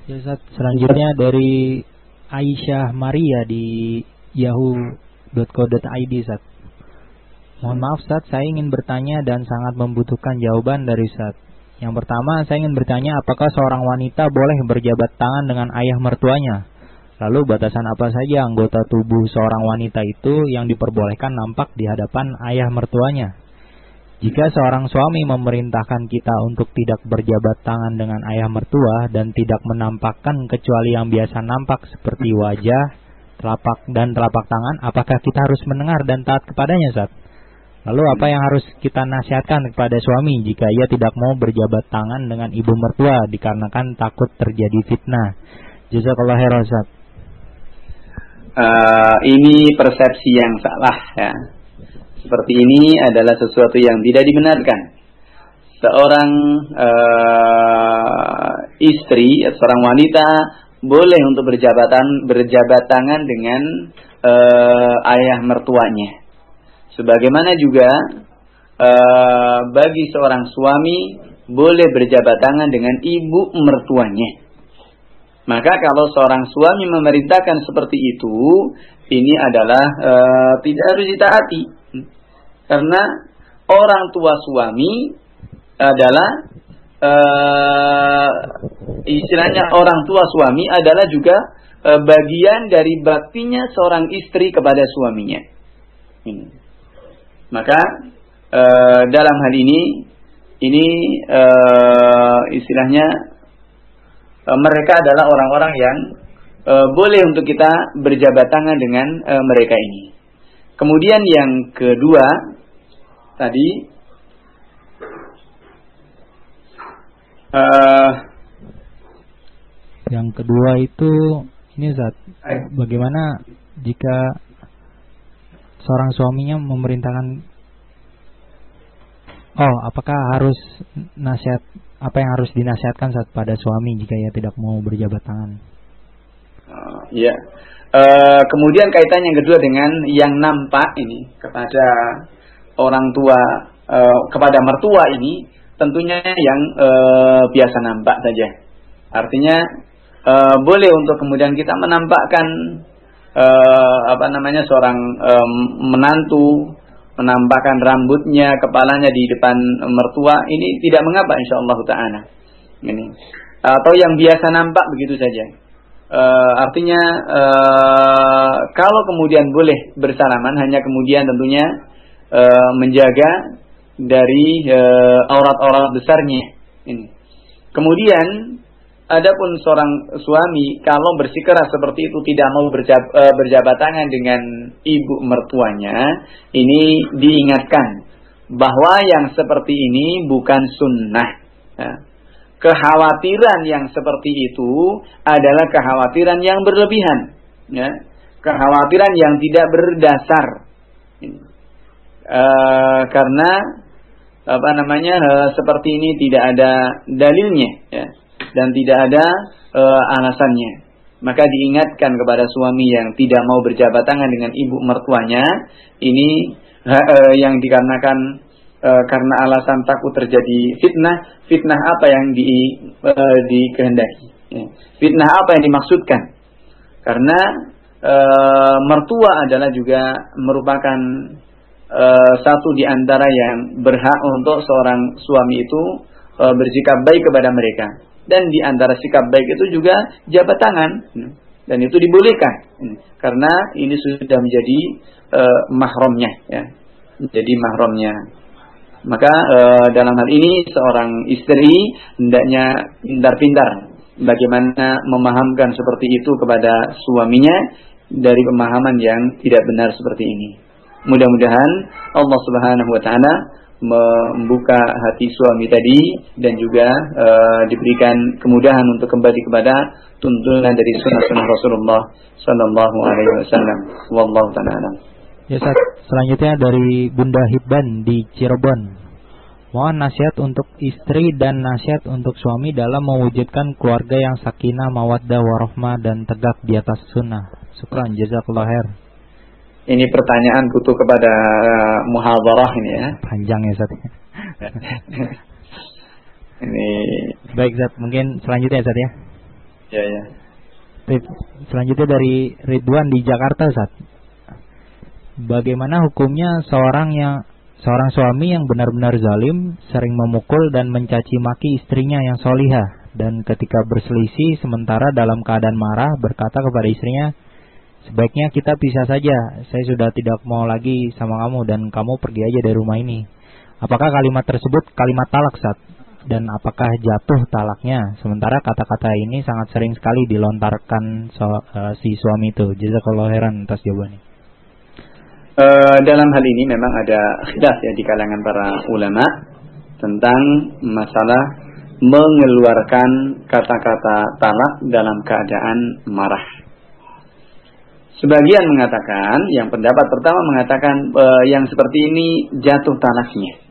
Ya, selanjutnya dari Aisyah Maria di yahoo.co.id Zat. Mohon maaf Zat, saya ingin bertanya dan sangat membutuhkan jawaban dari Zat. Yang pertama, saya ingin bertanya apakah seorang wanita boleh berjabat tangan dengan ayah mertuanya? Lalu batasan apa saja anggota tubuh seorang wanita itu yang diperbolehkan nampak di hadapan ayah mertuanya? Jika seorang suami memerintahkan kita untuk tidak berjabat tangan dengan ayah mertua dan tidak menampakkan kecuali yang biasa nampak seperti wajah, telapak dan telapak tangan, apakah kita harus mendengar dan taat kepadanya, Zat? Lalu apa yang harus kita nasihatkan kepada suami jika ia tidak mau berjabat tangan dengan ibu mertua dikarenakan takut terjadi fitnah? Jazakallah khairan Uh, ini persepsi yang salah ya. Seperti ini adalah sesuatu yang tidak dibenarkan. Seorang uh, istri, seorang wanita boleh untuk berjabatan berjabat tangan dengan uh, ayah mertuanya Sebagaimana juga uh, bagi seorang suami boleh berjabat tangan dengan ibu mertuanya. Maka kalau seorang suami memerintahkan seperti itu, ini adalah uh, tidak harus ditaati. Karena orang tua suami adalah uh, istilahnya orang tua suami adalah juga uh, bagian dari baktinya seorang istri kepada suaminya. Ini. Maka e, dalam hal ini ini e, istilahnya e, mereka adalah orang-orang yang e, boleh untuk kita berjabat tangan dengan e, mereka ini. Kemudian yang kedua tadi uh, yang kedua itu ini saat bagaimana jika seorang suaminya memerintahkan Oh, apakah harus nasihat apa yang harus dinasihatkan saat pada suami jika ia tidak mau berjabat tangan? Ya. Uh, kemudian kaitan yang kedua dengan yang nampak ini kepada orang tua uh, kepada mertua ini tentunya yang uh, biasa nampak saja. Artinya uh, boleh untuk kemudian kita menampakkan uh, apa namanya seorang uh, menantu menampakkan rambutnya, kepalanya di depan mertua, ini tidak mengapa insya Allah taala. Ini atau yang biasa nampak begitu saja. Uh, artinya uh, kalau kemudian boleh bersalaman hanya kemudian tentunya uh, menjaga dari aurat-aurat besarnya ini. Kemudian Adapun seorang suami kalau bersikeras seperti itu tidak mau berjab, e, berjabat tangan dengan ibu mertuanya, ini diingatkan bahwa yang seperti ini bukan sunnah. Ya. Kekhawatiran yang seperti itu adalah kekhawatiran yang berlebihan, ya. kekhawatiran yang tidak berdasar. E, karena apa namanya e, seperti ini tidak ada dalilnya. Ya dan tidak ada e, alasannya. Maka diingatkan kepada suami yang tidak mau berjabat tangan dengan ibu mertuanya, ini e, yang dikarenakan e, karena alasan takut terjadi fitnah, fitnah apa yang di, e, dikehendaki, ya. fitnah apa yang dimaksudkan. Karena e, mertua adalah juga merupakan e, satu di antara yang berhak untuk seorang suami itu e, bersikap baik kepada mereka dan di antara sikap baik itu juga jabat tangan. Dan itu dibolehkan. Karena ini sudah menjadi uh, mahramnya ya. Menjadi mahramnya. Maka uh, dalam hal ini seorang istri hendaknya pintar-pintar bagaimana memahamkan seperti itu kepada suaminya dari pemahaman yang tidak benar seperti ini. Mudah-mudahan Allah Subhanahu wa taala membuka hati suami tadi dan juga e, diberikan kemudahan untuk kembali kepada tuntunan dari sunnah-sunnah Rasulullah Sallallahu Alaihi Wasallam. Wallahu taala. Ya, Sat. selanjutnya dari Bunda Hibban di Cirebon. Mohon nasihat untuk istri dan nasihat untuk suami dalam mewujudkan keluarga yang sakinah, mawaddah, warahmah dan tegak di atas sunnah. Syukran, jazakallah khair. Ini pertanyaan butuh kepada uh, ini ya. Panjang ya Zat. ini baik Zat, mungkin selanjutnya Zat ya. Ya ya. Selanjutnya dari Ridwan di Jakarta Zat. Bagaimana hukumnya seorang yang seorang suami yang benar-benar zalim, sering memukul dan mencaci maki istrinya yang solihah dan ketika berselisih sementara dalam keadaan marah berkata kepada istrinya, Sebaiknya kita pisah saja. Saya sudah tidak mau lagi sama kamu dan kamu pergi aja dari rumah ini. Apakah kalimat tersebut kalimat talak saat dan apakah jatuh talaknya? Sementara kata-kata ini sangat sering sekali dilontarkan so, uh, si suami itu. Jazakallah heran atas jawabannya. Uh, dalam hal ini memang ada khilaf ya di kalangan para ulama tentang masalah mengeluarkan kata-kata talak dalam keadaan marah. Sebagian mengatakan, yang pendapat pertama mengatakan e, yang seperti ini jatuh talaknya.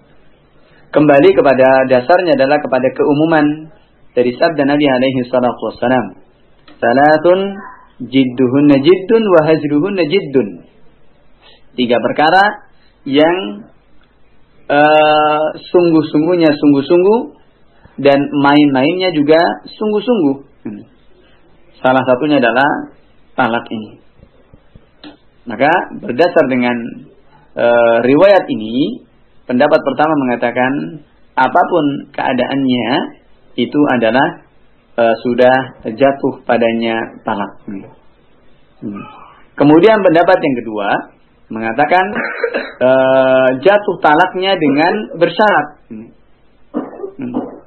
Kembali kepada dasarnya adalah kepada keumuman dari sabda Nabi alaihi salatu wassalam. Salatun jidduhunna jiddun wa hazruhunna jiddun. Tiga perkara yang uh, sungguh-sungguhnya sungguh-sungguh dan main-mainnya juga sungguh-sungguh. Salah satunya adalah talak ini. Maka berdasar dengan e, riwayat ini, pendapat pertama mengatakan apa pun keadaannya itu adalah e, sudah jatuh padanya talak. Hmm. Kemudian pendapat yang kedua mengatakan e, jatuh talaknya dengan bersyarat. Hmm.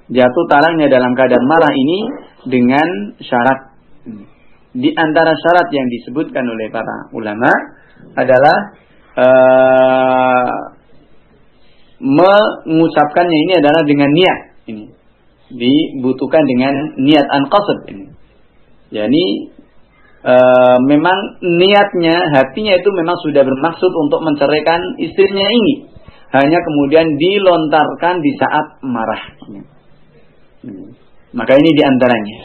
Jatuh talaknya dalam keadaan marah ini dengan syarat. Hmm di antara syarat yang disebutkan oleh para ulama adalah uh, mengucapkannya ini adalah dengan niat ini dibutuhkan dengan niat anqasad ini yakni uh, memang niatnya, hatinya itu memang sudah bermaksud untuk menceraikan istrinya ini. Hanya kemudian dilontarkan di saat marah. Maka ini di antaranya.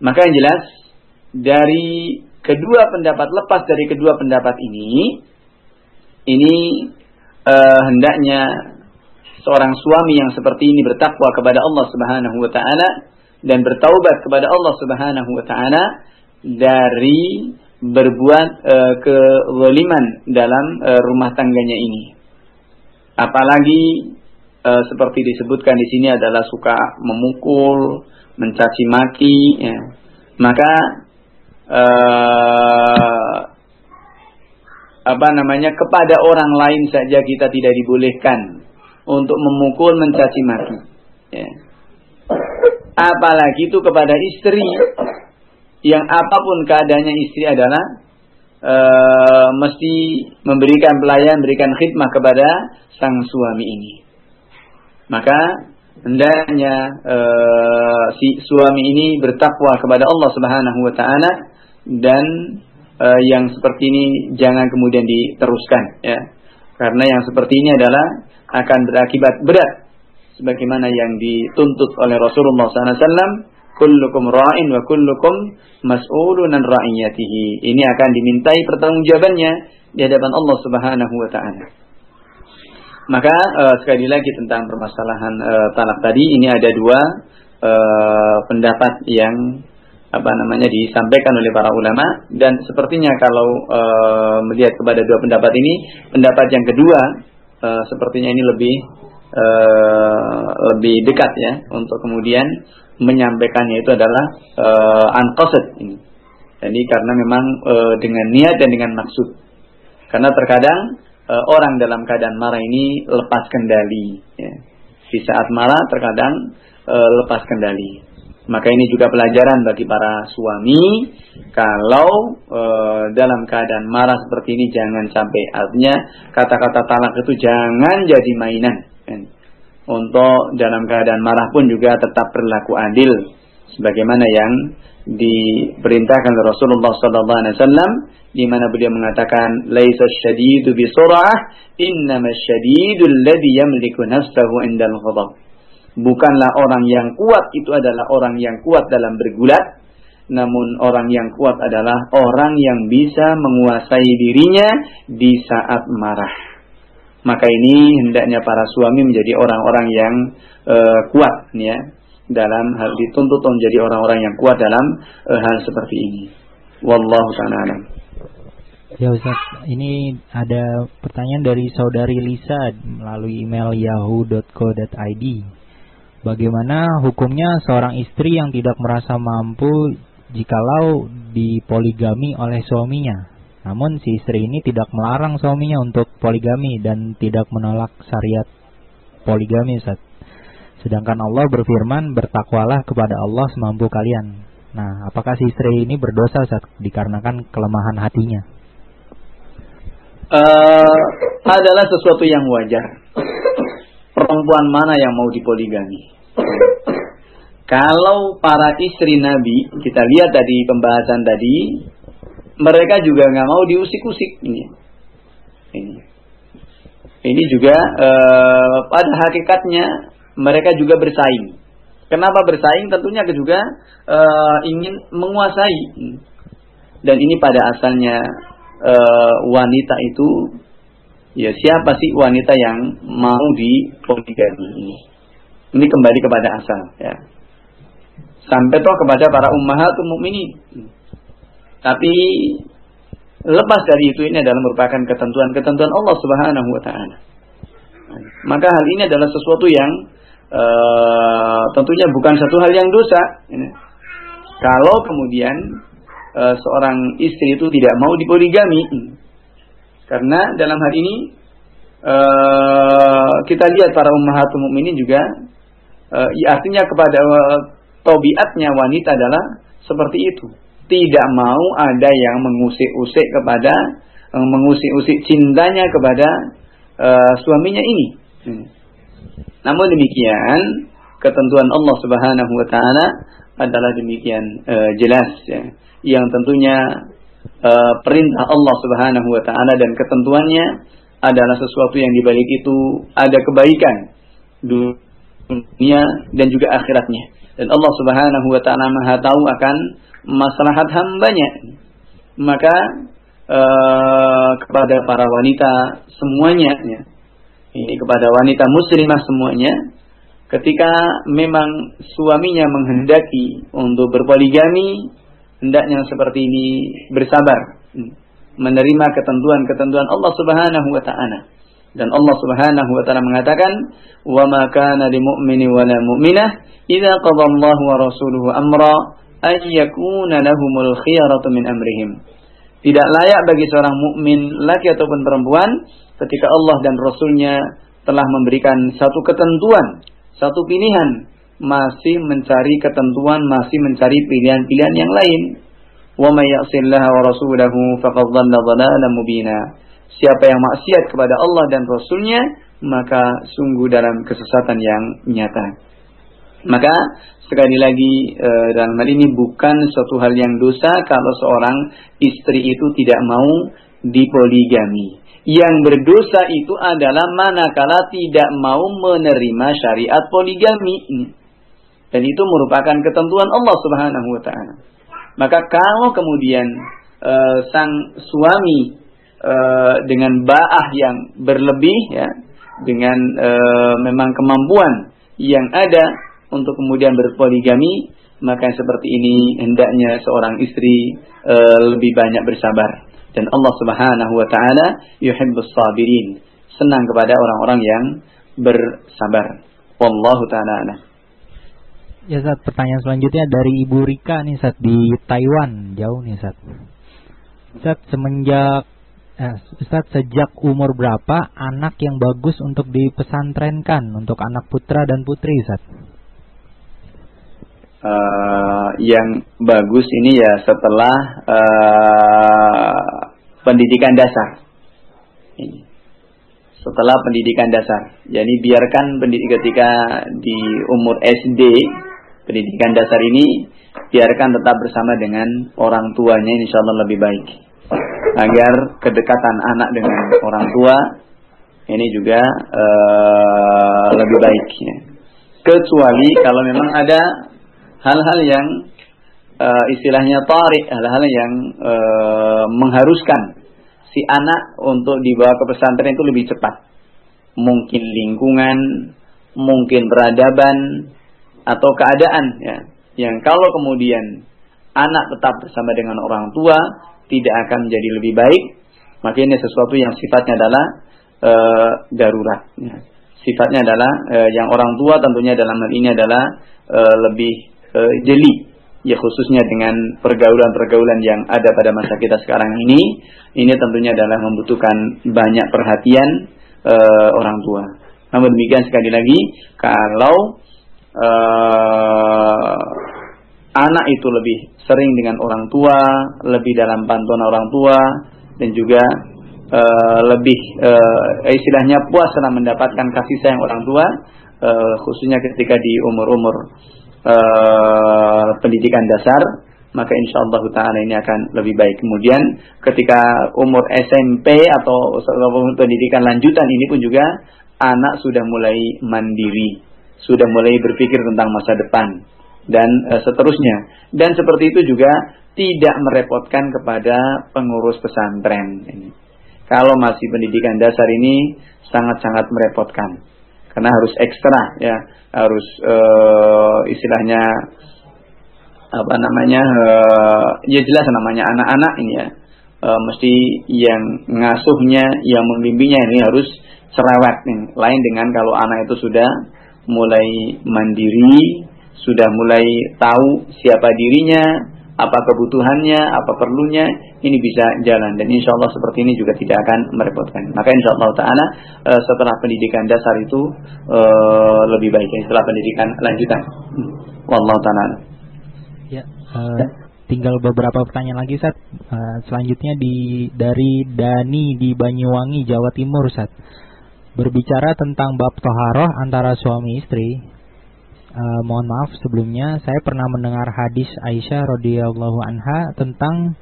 Maka yang jelas dari kedua pendapat lepas dari kedua pendapat ini, ini uh, hendaknya seorang suami yang seperti ini bertakwa kepada Allah Subhanahu wa taala dan bertaubat kepada Allah Subhanahu wa taala dari berbuat uh, kezaliman dalam uh, rumah tangganya ini. Apalagi uh, seperti disebutkan di sini adalah suka memukul, mencaci maki, ya. maka uh, apa namanya kepada orang lain saja kita tidak dibolehkan untuk memukul, mencaci maki. Ya. Apalagi itu kepada istri yang apa pun keadaannya istri adalah uh, mesti memberikan pelayan, memberikan khidmah kepada sang suami ini. Maka hendaknya uh, si suami ini bertakwa kepada Allah Subhanahu wa taala dan uh, yang seperti ini jangan kemudian diteruskan ya. Karena yang seperti ini adalah akan berakibat berat. Sebagaimana yang dituntut oleh Rasulullah SAW kullukum ra'in wa kullukum mas'ulun an ra'iyatihi. Ini akan dimintai pertanggungjawabannya di hadapan Allah Subhanahu wa taala. Maka uh, sekali lagi tentang permasalahan uh, talak tadi ini ada dua uh, pendapat yang apa namanya disampaikan oleh para ulama dan sepertinya kalau uh, melihat kepada dua pendapat ini pendapat yang kedua uh, sepertinya ini lebih uh, lebih dekat ya untuk kemudian menyampaikannya itu adalah unqasad ini. Jadi karena memang uh, dengan niat dan dengan maksud. Karena terkadang uh, orang dalam keadaan marah ini lepas kendali. Ya. Di saat marah terkadang uh, lepas kendali. Maka ini juga pelajaran bagi para suami kalau e, dalam keadaan marah seperti ini jangan sampai artinya kata-kata talak itu jangan jadi mainan. Kan? Untuk dalam keadaan marah pun juga tetap berlaku adil sebagaimana yang diperintahkan Rasulullah sallallahu alaihi wasallam di mana beliau mengatakan laisa syadidu bi sur'ah ladzi yamliku nafsahu indal ghadab Bukanlah orang yang kuat itu adalah orang yang kuat dalam bergulat, namun orang yang kuat adalah orang yang bisa menguasai dirinya di saat marah. Maka ini hendaknya para suami menjadi orang-orang yang uh, kuat ya dalam hal dituntut menjadi orang-orang yang kuat dalam uh, hal seperti ini. Wallahu taala Ya Ustaz, ini ada pertanyaan dari saudari Lisa melalui email yahoo.co.id. Bagaimana hukumnya seorang istri yang tidak merasa mampu jikalau dipoligami oleh suaminya? Namun si istri ini tidak melarang suaminya untuk poligami dan tidak menolak syariat poligami Ustaz. Sedangkan Allah berfirman, bertakwalah kepada Allah semampu kalian. Nah, apakah si istri ini berdosa Ustaz dikarenakan kelemahan hatinya? Uh, adalah sesuatu yang wajar. Perempuan mana yang mau dipoligami? Kalau para istri Nabi, kita lihat tadi pembahasan tadi, mereka juga nggak mau diusik-usik ini. Ini, ini juga eh, pada hakikatnya mereka juga bersaing. Kenapa bersaing? Tentunya juga eh, ingin menguasai. Dan ini pada asalnya eh, wanita itu, ya siapa sih wanita yang mau dipoligami ini? Ini kembali kepada asal ya. Sampai toh kepada para ummahatul mukminin. Tapi lepas dari itu ini adalah merupakan ketentuan-ketentuan Allah Subhanahu wa taala. Maka hal ini adalah sesuatu yang uh, tentunya bukan satu hal yang dosa. Kalau kemudian uh, seorang istri itu tidak mau dipoligami, karena dalam hal ini uh, kita lihat para ummahatul mukminin juga uh, artinya kepada uh, tobiatnya wanita adalah seperti itu. Tidak mau ada yang mengusik-usik kepada uh, mengusik-usik cintanya kepada uh, suaminya ini. Hmm. Namun demikian, ketentuan Allah Subhanahu wa taala adalah demikian uh, jelas ya. Yang tentunya uh, perintah Allah Subhanahu wa taala dan ketentuannya adalah sesuatu yang dibalik itu ada kebaikan dunia dan juga akhiratnya. Dan Allah Subhanahu wa taala Maha tahu akan maslahat hambanya. Maka uh, kepada para wanita semuanya ya, ini kepada wanita muslimah semuanya ketika memang suaminya menghendaki untuk berpoligami hendaknya seperti ini bersabar menerima ketentuan-ketentuan Allah Subhanahu wa taala dan Allah Subhanahu wa taala mengatakan wa ma kana lil mu'mini wa la mu'minah idza qada Allah wa rasuluhu amra ay yakuna lahumul khiyaratu min amrihim tidak layak bagi seorang mukmin laki ataupun perempuan ketika Allah dan Rasulnya telah memberikan satu ketentuan, satu pilihan, masih mencari ketentuan, masih mencari pilihan-pilihan yang lain. May ya'sillaha wa rasulahu faqad dhalla dhalalan mubina. Siapa yang maksiat kepada Allah dan Rasulnya, maka sungguh dalam kesesatan yang nyata. Maka sekali lagi e, dalam hal ini bukan suatu hal yang dosa kalau seorang istri itu tidak mau dipoligami. Yang berdosa itu adalah manakala tidak mau menerima syariat poligami. Dan itu merupakan ketentuan Allah Subhanahu wa taala. Maka kalau kemudian e, sang suami e, dengan ba'ah yang berlebih ya, dengan e, memang kemampuan yang ada untuk kemudian berpoligami, maka seperti ini hendaknya seorang istri e, lebih banyak bersabar dan Allah Subhanahu wa taala yuhibbus sabirin. Senang kepada orang-orang yang bersabar. Wallahu taala Ya Zat, pertanyaan selanjutnya dari Ibu Rika nih Zat di Taiwan, jauh nih Zat. Zat semenjak eh, Ustaz sejak umur berapa anak yang bagus untuk dipesantrenkan untuk anak putra dan putri Ustaz? uh, yang bagus ini ya setelah uh, pendidikan dasar. Setelah pendidikan dasar. Jadi biarkan pendidik ketika di umur SD pendidikan dasar ini biarkan tetap bersama dengan orang tuanya insya Allah lebih baik. Agar kedekatan anak dengan orang tua ini juga uh, lebih baik ya. Kecuali kalau memang ada hal-hal yang uh, istilahnya tarik, hal-hal yang uh, mengharuskan si anak untuk dibawa ke pesantren itu lebih cepat. Mungkin lingkungan, mungkin peradaban atau keadaan ya. Yang kalau kemudian anak tetap bersama dengan orang tua tidak akan menjadi lebih baik, maka ini sesuatu yang sifatnya adalah uh, darurat. Ya. Sifatnya adalah uh, yang orang tua tentunya dalam hal ini adalah uh, lebih uh, jeli ya khususnya dengan pergaulan-pergaulan yang ada pada masa kita sekarang ini ini tentunya adalah membutuhkan banyak perhatian uh, orang tua. Namun demikian sekali lagi kalau uh, anak itu lebih sering dengan orang tua, lebih dalam bantuan orang tua dan juga uh, lebih uh, istilahnya puas setelah mendapatkan kasih sayang orang tua uh, khususnya ketika di umur-umur uh, pendidikan dasar, maka insya Allah taala ini akan lebih baik. Kemudian ketika umur SMP atau pendidikan lanjutan ini pun juga anak sudah mulai mandiri, sudah mulai berpikir tentang masa depan dan uh, seterusnya. Dan seperti itu juga tidak merepotkan kepada pengurus pesantren ini. Kalau masih pendidikan dasar ini sangat-sangat merepotkan karena harus ekstra ya harus uh, istilahnya apa namanya uh, ya jelas namanya anak-anak ini ya uh, mesti yang ngasuhnya yang membimbingnya ini harus cerewet nih lain dengan kalau anak itu sudah mulai mandiri sudah mulai tahu siapa dirinya apa kebutuhannya, apa perlunya, ini bisa jalan dan insya Allah seperti ini juga tidak akan merepotkan. Maka insya Allah Taala uh, setelah pendidikan dasar itu uh, lebih baik setelah pendidikan lanjutan. Wallahu taala. Ya, uh, tinggal beberapa pertanyaan lagi Sat. Uh, selanjutnya di dari Dani di Banyuwangi Jawa Timur Sat. Berbicara tentang bab toharoh antara suami istri, uh, mohon maaf sebelumnya saya pernah mendengar hadis Aisyah radhiyallahu anha tentang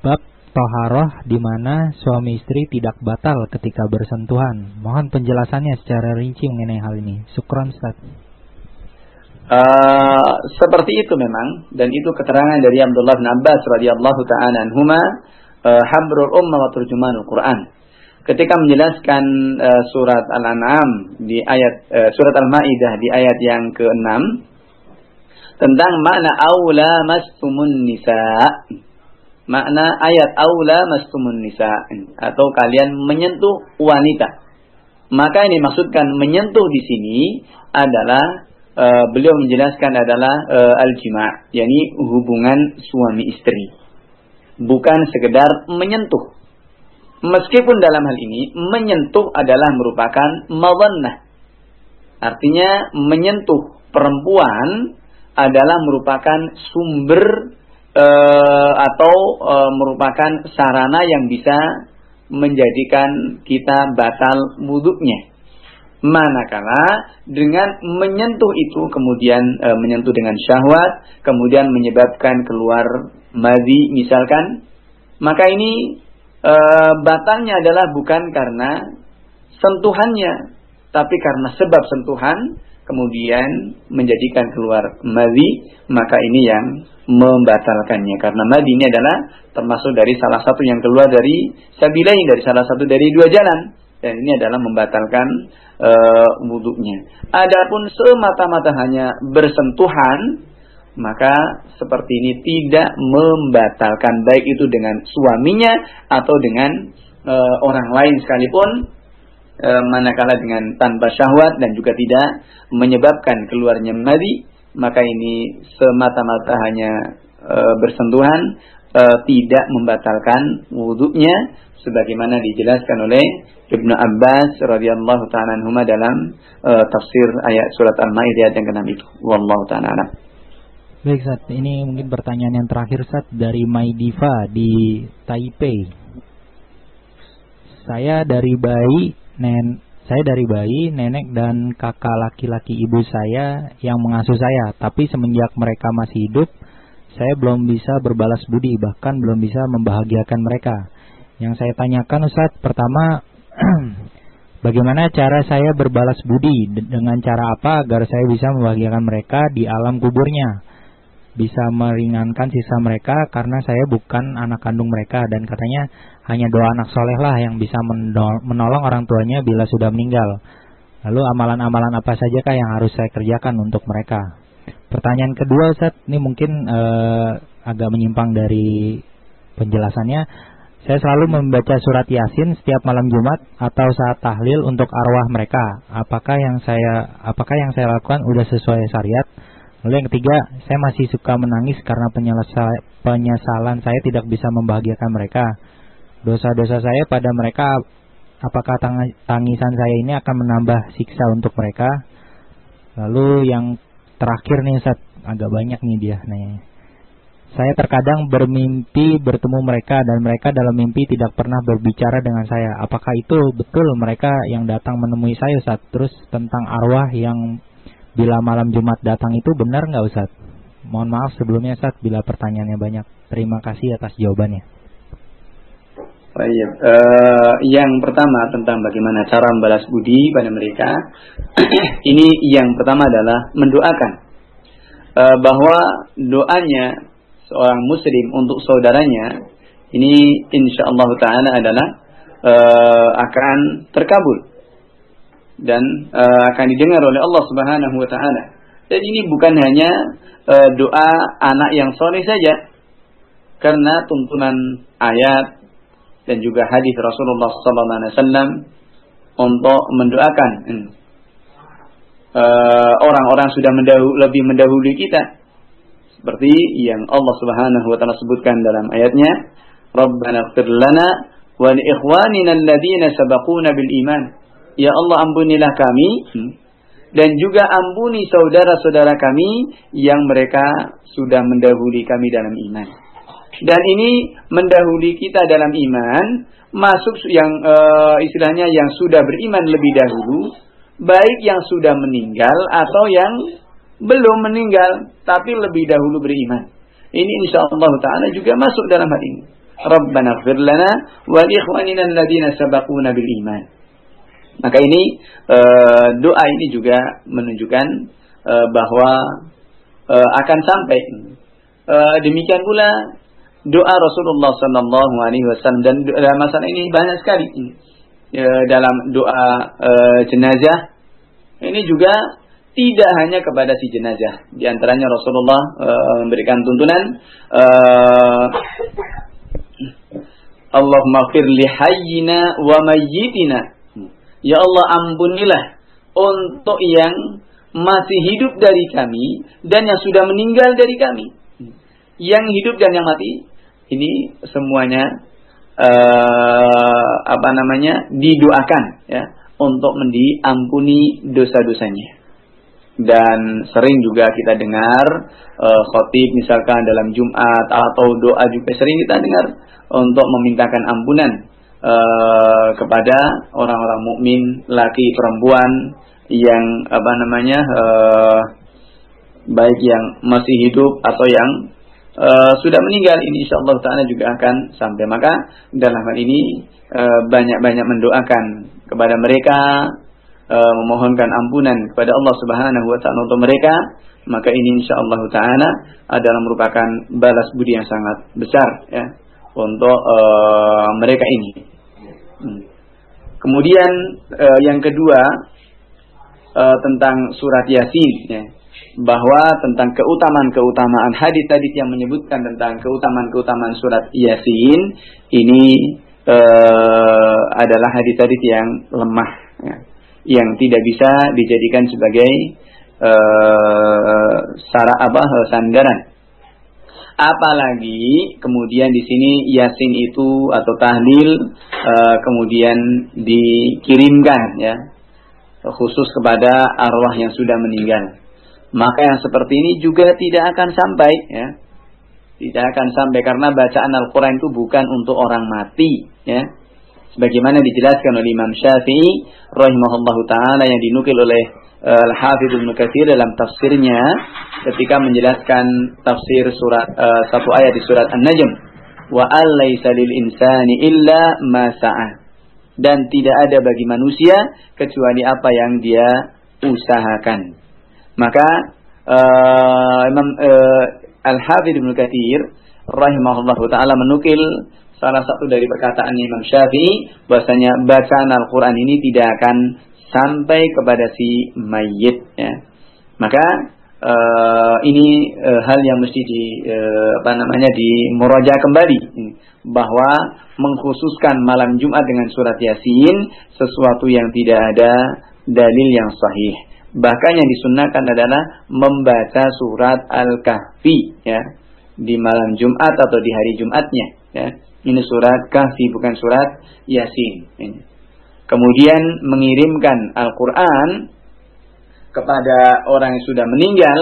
bab toharoh di mana suami istri tidak batal ketika bersentuhan. Mohon penjelasannya secara rinci mengenai hal ini. Syukran Ustaz. Uh, seperti itu memang dan itu keterangan dari Abdullah bin Abbas radhiyallahu taala anhuma uh, habrul ummah wa turjumanul Quran. Ketika menjelaskan uh, surat Al-An'am di ayat uh, surat Al-Maidah di ayat yang ke-6 tentang makna aula mastumun nisa makna ayat aula mastumun nisa atau kalian menyentuh wanita. Maka ini maksudkan menyentuh di sini adalah uh, beliau menjelaskan adalah uh, al-jima, yakni hubungan suami istri. Bukan sekedar menyentuh. Meskipun dalam hal ini menyentuh adalah merupakan madannah. Artinya menyentuh perempuan adalah merupakan sumber uh, atau uh, merupakan sarana yang bisa menjadikan kita batal wuduknya. Manakala dengan menyentuh itu kemudian e, menyentuh dengan syahwat, kemudian menyebabkan keluar madhi misalkan, maka ini e, batalnya adalah bukan karena sentuhannya, tapi karena sebab sentuhan kemudian menjadikan keluar madhi, maka ini yang membatalkannya karena madi ini adalah termasuk dari salah satu yang keluar dari sabilain dari salah satu dari dua jalan dan ini adalah membatalkan e, wudhunya. Adapun semata-mata hanya bersentuhan maka seperti ini tidak membatalkan baik itu dengan suaminya atau dengan e, orang lain sekalipun e, manakala dengan tanpa syahwat dan juga tidak menyebabkan keluarnya madi maka ini semata-mata hanya e, bersentuhan e, tidak membatalkan wudhunya sebagaimana dijelaskan oleh Ibnu Abbas radhiyallahu taala dalam e, tafsir ayat surat Al-Maidah yang ke-6 itu. Wallahu taala. Baik, Sat. Ini mungkin pertanyaan yang terakhir, Sat, dari Maidiva di Taipei. Saya dari bayi, nen, saya dari bayi, nenek dan kakak laki-laki ibu saya yang mengasuh saya, tapi semenjak mereka masih hidup, saya belum bisa berbalas budi, bahkan belum bisa membahagiakan mereka. Yang saya tanyakan Ustaz, pertama, bagaimana cara saya berbalas budi? Dengan cara apa agar saya bisa membahagiakan mereka di alam kuburnya? Bisa meringankan sisa mereka karena saya bukan anak kandung mereka dan katanya hanya doa anak soleh lah yang bisa menolong orang tuanya bila sudah meninggal. Lalu amalan-amalan apa saja kah yang harus saya kerjakan untuk mereka? Pertanyaan kedua Ustaz, ini mungkin uh, agak menyimpang dari penjelasannya. Saya selalu membaca surat Yasin setiap malam Jumat atau saat tahlil untuk arwah mereka. Apakah yang saya apakah yang saya lakukan sudah sesuai syariat? Lalu yang ketiga, saya masih suka menangis karena penyesalan saya tidak bisa membahagiakan mereka. Dosa-dosa saya pada mereka, apakah tangisan saya ini akan menambah siksa untuk mereka? Lalu yang terakhir nih, Ustaz, agak banyak nih dia. Nih. Saya terkadang bermimpi bertemu mereka dan mereka dalam mimpi tidak pernah berbicara dengan saya. Apakah itu betul mereka yang datang menemui saya Ustaz? Terus tentang arwah yang bila malam Jumat datang itu benar nggak Ustaz? Mohon maaf sebelumnya Ustaz bila pertanyaannya banyak. Terima kasih atas jawabannya. Baik, uh, yang pertama tentang bagaimana cara membalas budi pada mereka. ini yang pertama adalah mendoakan uh, bahwa doanya seorang muslim untuk saudaranya ini insya Allah taala adalah uh, akan terkabul dan uh, akan didengar oleh Allah Subhanahu wa taala. Dan ini bukan hanya uh, doa anak yang soleh saja. Karena tuntunan ayat dan juga hadis Rasulullah sallallahu alaihi wasallam untuk mendoakan uh, orang-orang sudah mendahulu, lebih mendahului kita seperti yang Allah Subhanahu wa taala sebutkan dalam ayatnya Rabbana ighfir lana wa li ikhwanina alladziina sabaquna bil iman Ya Allah ampunilah kami dan juga ampuni saudara-saudara kami yang mereka sudah mendahului kami dalam iman. Dan ini mendahului kita dalam iman masuk yang uh, istilahnya yang sudah beriman lebih dahulu baik yang sudah meninggal atau yang belum meninggal tapi lebih dahulu beriman. Ini insyaallah taala juga masuk dalam hal ini. Rabbana lana wa ikhwanina alladziina sabaquna bil iman. Maka ini e, doa ini juga menunjukkan e, bahwa e, akan sampai. E, demikian pula doa Rasulullah Sallallahu Alaihi Wasallam dan dalam masalah ini banyak sekali e, dalam doa e, jenazah ini juga tidak hanya kepada si jenazah. Di antaranya Rasulullah e, memberikan tuntunan e, Allahumma li hayyina wa mayyitina. Ya Allah ampunilah untuk yang masih hidup dari kami dan yang sudah meninggal dari kami. Yang hidup dan yang mati ini semuanya uh, apa namanya didoakan ya untuk mendiampuni dosa-dosanya. Dan sering juga kita dengar uh, khotib misalkan dalam Jumat atau doa juga sering kita dengar untuk memintakan ampunan uh, kepada orang-orang mukmin laki perempuan yang apa namanya uh, baik yang masih hidup atau yang uh, sudah meninggal ini insya Allah taala juga akan sampai maka dalam hal ini uh, banyak-banyak mendoakan kepada mereka uh, memohonkan ampunan kepada Allah Subhanahu wa taala untuk mereka maka ini insya Allah taala adalah merupakan balas budi yang sangat besar ya untuk uh, mereka ini. Hmm. Kemudian uh, yang kedua uh, tentang surat Yasin ya. Bahwa tentang keutamaan-keutamaan hadis-hadis yang menyebutkan tentang keutamaan-keutamaan surat Yasin ini uh, adalah hadis-hadis yang lemah ya, yang tidak bisa dijadikan sebagai uh, sara apa sandaran apalagi kemudian di sini yasin itu atau tahlil uh, kemudian dikirimkan ya khusus kepada arwah yang sudah meninggal maka yang seperti ini juga tidak akan sampai ya. Tidak akan sampai karena bacaan Al-Qur'an itu bukan untuk orang mati ya. Sebagaimana dijelaskan oleh Imam Syafi'i rahimahullahu taala yang dinukil oleh uh, Al-Hafidz Ibnu Katsir dalam tafsirnya ketika menjelaskan tafsir surat uh, satu ayat di surat An-Najm. Wa alaysa lil insani illa ma dan tidak ada bagi manusia kecuali apa yang dia usahakan. Maka uh, Imam uh, Al-Hafidh Ibnu Katsir rahimahullah taala menukil salah satu dari perkataan Imam Syafi'i bahwasanya bacaan Al-Qur'an ini tidak akan sampai kepada si mayit ya. Maka uh, ini uh, hal yang mesti di uh, apa namanya di kembali bahwa mengkhususkan malam Jumat dengan surat Yasin sesuatu yang tidak ada dalil yang sahih. Bahkan yang disunahkan adalah membaca surat Al-Kahfi ya di malam Jumat atau di hari Jumatnya ya. Ini surat Kahfi bukan surat Yasin. Ini. Kemudian mengirimkan Al-Qur'an kepada orang yang sudah meninggal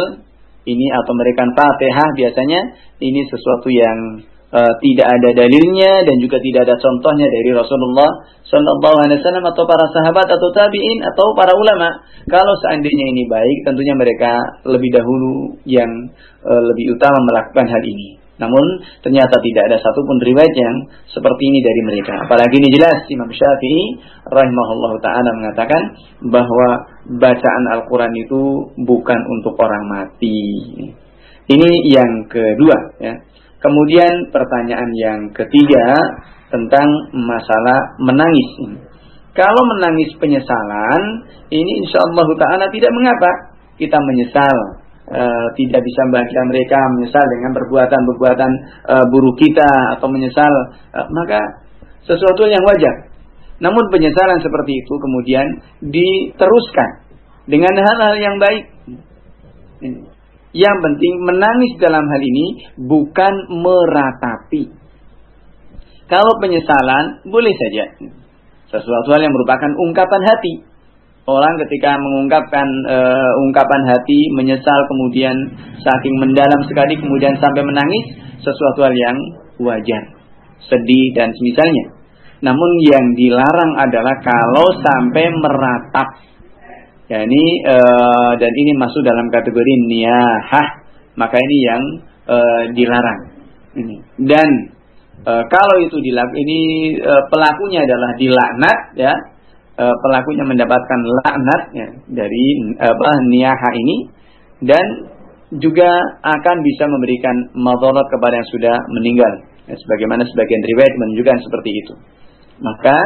ini atau memberikan Fatihah biasanya ini sesuatu yang uh, tidak ada dalilnya dan juga tidak ada contohnya dari Rasulullah Shallallahu Alaihi Wasallam atau para sahabat atau tabiin atau para ulama. Kalau seandainya ini baik, tentunya mereka lebih dahulu yang uh, lebih utama melakukan hal ini. Namun ternyata tidak ada satupun riwayat yang seperti ini dari mereka. Apalagi ini jelas Imam Syafi'i rahimahullah taala mengatakan bahwa bacaan Al-Qur'an itu bukan untuk orang mati. Ini yang kedua ya. Kemudian pertanyaan yang ketiga tentang masalah menangis. Kalau menangis penyesalan, ini insya Allah Taala tidak mengapa kita menyesal, e, tidak bisa membahagia mereka menyesal dengan perbuatan-perbuatan e, buruk kita atau menyesal, e, maka sesuatu yang wajar. Namun penyesalan seperti itu kemudian diteruskan dengan hal-hal yang baik. Yang penting menangis dalam hal ini bukan meratapi. Kalau penyesalan boleh saja. Sesuatu hal yang merupakan ungkapan hati. Orang ketika mengungkapkan uh, ungkapan hati, menyesal kemudian saking mendalam sekali kemudian sampai menangis, sesuatu hal yang wajar, sedih dan semisalnya. Namun yang dilarang adalah kalau sampai meratap. Ya ini uh, dan ini masuk dalam kategori niyahah, maka ini yang uh, dilarang. Ini. Dan kalau itu dilak ini pelakunya adalah dilaknat ya, uh, pelakunya mendapatkan laknat ya dari apa niyahah ini dan juga akan bisa memberikan madarat kepada yang sudah meninggal. Ya, sebagaimana sebagian riwayat menunjukkan seperti itu. Maka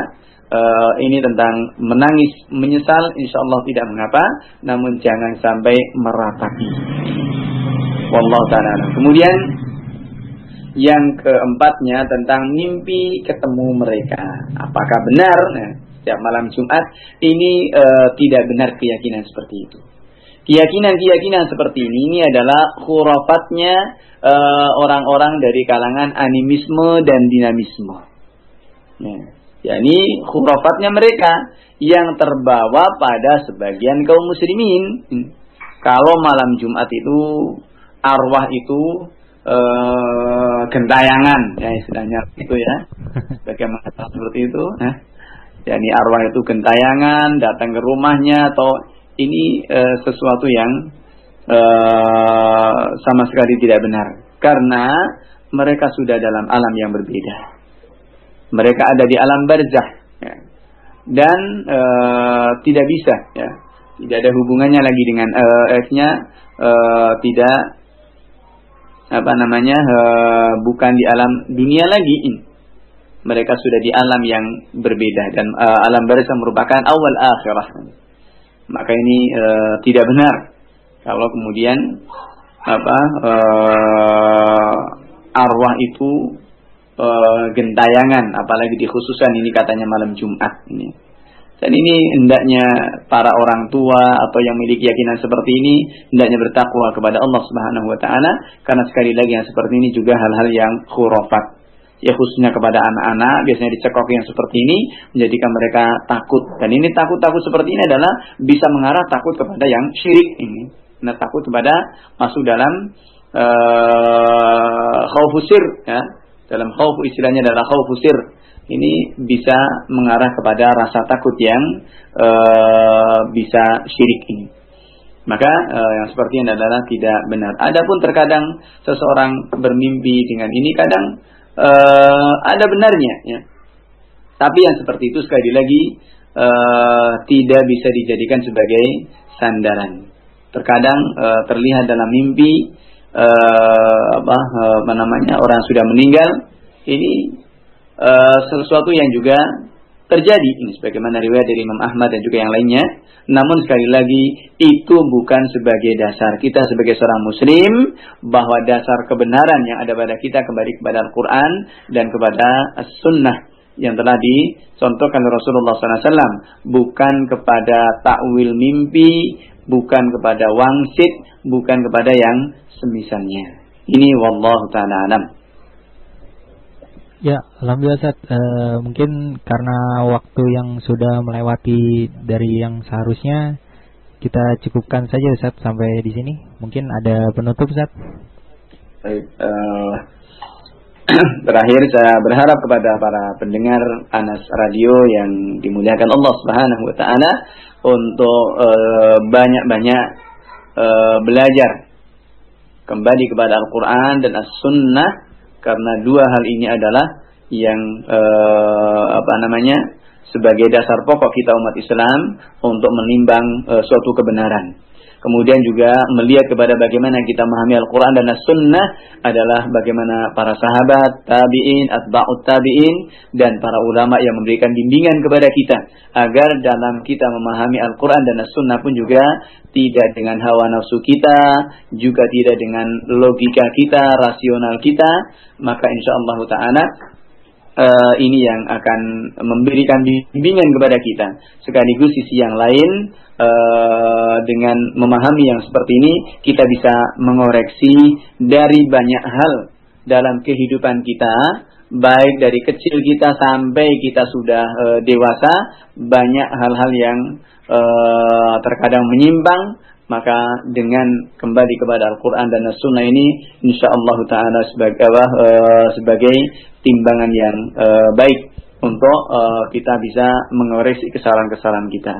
uh, ini tentang menangis menyesal insya Allah tidak mengapa namun jangan sampai meratapi wallahu taala kemudian yang keempatnya tentang mimpi ketemu mereka apakah benar nah, setiap malam Jumat ini uh, tidak benar keyakinan seperti itu keyakinan-keyakinan seperti ini ini adalah khurafatnya eh, orang-orang uh, dari kalangan animisme dan dinamisme. Ya yakni khurafatnya mereka yang terbawa pada sebagian kaum muslimin. Kalau malam Jumat itu arwah itu eh, gentayangan ya istilahnya itu ya. Bagaimana seperti itu? Nah, yakni arwah itu gentayangan datang ke rumahnya atau ini eh, sesuatu yang eh, sama sekali tidak benar. Karena mereka sudah dalam alam yang berbeda. Mereka ada di alam barzah ya. dan e, tidak bisa ya. Tidak ada hubungannya lagi dengan e, nya e, tidak apa namanya e, bukan di alam dunia lagi mereka sudah di alam yang berbeda dan e, alam barzah merupakan awal akhirah maka ini e, tidak benar kalau kemudian apa e, arwah itu uh, gentayangan, apalagi dikhususkan ini katanya malam Jumat ini. Dan ini hendaknya para orang tua atau yang memiliki keyakinan seperti ini hendaknya bertakwa kepada Allah Subhanahu wa taala karena sekali lagi yang seperti ini juga hal-hal yang khurafat. Ya khususnya kepada anak-anak biasanya dicekok yang seperti ini menjadikan mereka takut. Dan ini takut-takut seperti ini adalah bisa mengarah takut kepada yang syirik ini. Nah, takut kepada masuk dalam uh, khaufusir ya, dalam khauf istilahnya adalah khauf usir ini bisa mengarah kepada rasa takut yang uh, bisa syirik ini. Maka uh, yang seperti ini adalah tidak benar. Adapun terkadang seseorang bermimpi dengan ini kadang uh, ada benarnya ya. Tapi yang seperti itu sekali lagi uh, tidak bisa dijadikan sebagai sandaran. Terkadang uh, terlihat dalam mimpi uh, apa, uh, namanya orang sudah meninggal ini uh, sesuatu yang juga terjadi ini sebagaimana riwayat dari Imam Ahmad dan juga yang lainnya. Namun sekali lagi itu bukan sebagai dasar kita sebagai seorang muslim bahwa dasar kebenaran yang ada pada kita kembali kepada Al-Qur'an dan kepada As-Sunnah yang telah dicontohkan Rasulullah SAW bukan kepada takwil mimpi, bukan kepada wangsit, bukan kepada yang semisalnya. Ini wallahu taala alam. Ya, alhamdulillah Ustaz. E, mungkin karena waktu yang sudah melewati dari yang seharusnya kita cukupkan saja Ustaz sampai di sini. Mungkin ada penutup Ustaz. Baik, uh, terakhir saya berharap kepada para pendengar Anas Radio yang dimuliakan Allah Subhanahu wa taala untuk banyak-banyak uh, belajar kembali kepada Al-Quran dan As-Sunnah karena dua hal ini adalah yang eh, apa namanya sebagai dasar pokok kita umat Islam untuk menimbang eh, suatu kebenaran. Kemudian juga melihat kepada bagaimana kita memahami Al-Quran dan As-Sunnah adalah bagaimana para sahabat, tabi'in, atba'ut tabi'in, dan para ulama yang memberikan bimbingan kepada kita. Agar dalam kita memahami Al-Quran dan As-Sunnah pun juga tidak dengan hawa nafsu kita, juga tidak dengan logika kita, rasional kita, maka insya Allah Ta'ala uh, ini yang akan memberikan bimbingan kepada kita. Sekaligus sisi yang lain uh, dengan memahami yang seperti ini kita bisa mengoreksi dari banyak hal dalam kehidupan kita baik dari kecil kita sampai kita sudah uh, dewasa banyak hal-hal yang uh, terkadang menyimpang maka dengan kembali kepada Al-Quran dan As-Sunnah ini insya Allah Taala sebagai uh, sebagai timbangan yang uh, baik untuk uh, kita bisa mengoreksi kesalahan-kesalahan kita.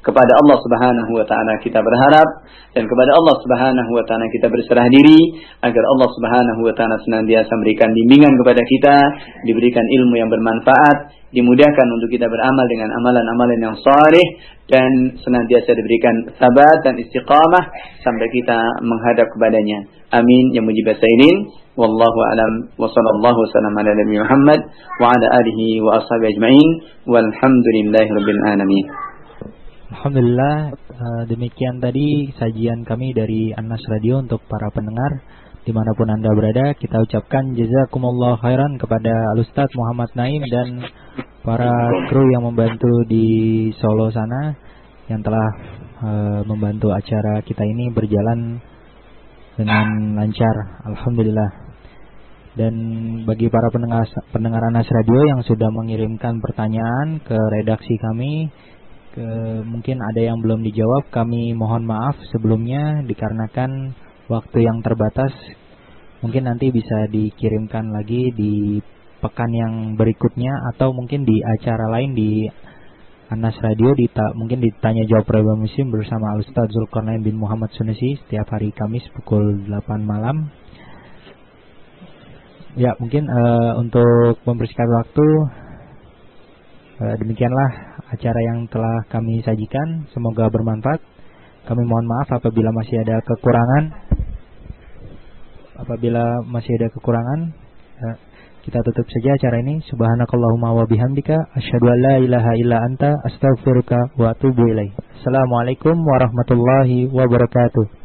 kepada Allah Subhanahu wa taala kita berharap dan kepada Allah Subhanahu wa taala kita berserah diri agar Allah Subhanahu wa taala senantiasa memberikan bimbingan kepada kita, diberikan ilmu yang bermanfaat, dimudahkan untuk kita beramal dengan amalan-amalan yang saleh dan senantiasa diberikan sabat dan istiqamah sampai kita menghadap kepadanya. Amin ya mujib sa'irin. Wallahu alam wa sallallahu wasallam ala nabi Muhammad wa ala alihi wa ashabihi ajma'in walhamdulillahi rabbil alamin. Alhamdulillah uh, demikian tadi sajian kami dari Anas Radio untuk para pendengar di mana pun anda berada kita ucapkan jazakumullah khairan kepada Alustad Muhammad Naim dan para kru yang membantu di Solo sana yang telah uh, membantu acara kita ini berjalan dengan lancar Alhamdulillah. Dan bagi para pendengar pendengar Anas Radio yang sudah mengirimkan pertanyaan ke redaksi kami ke, mungkin ada yang belum dijawab, kami mohon maaf sebelumnya dikarenakan waktu yang terbatas. Mungkin nanti bisa dikirimkan lagi di pekan yang berikutnya atau mungkin di acara lain di Anas Radio di mungkin ditanya jawab problem musim bersama Ustaz Zulkarnain bin Muhammad Sunesi setiap hari Kamis pukul 8 malam. Ya, mungkin uh, untuk membersihkan waktu uh, demikianlah acara yang telah kami sajikan. Semoga bermanfaat. Kami mohon maaf apabila masih ada kekurangan. Apabila masih ada kekurangan, ya, kita tutup saja acara ini. Subhanakallahumma wa bihamdika asyhadu an la ilaha illa anta astaghfiruka wa atubu ilaik. Assalamualaikum warahmatullahi wabarakatuh.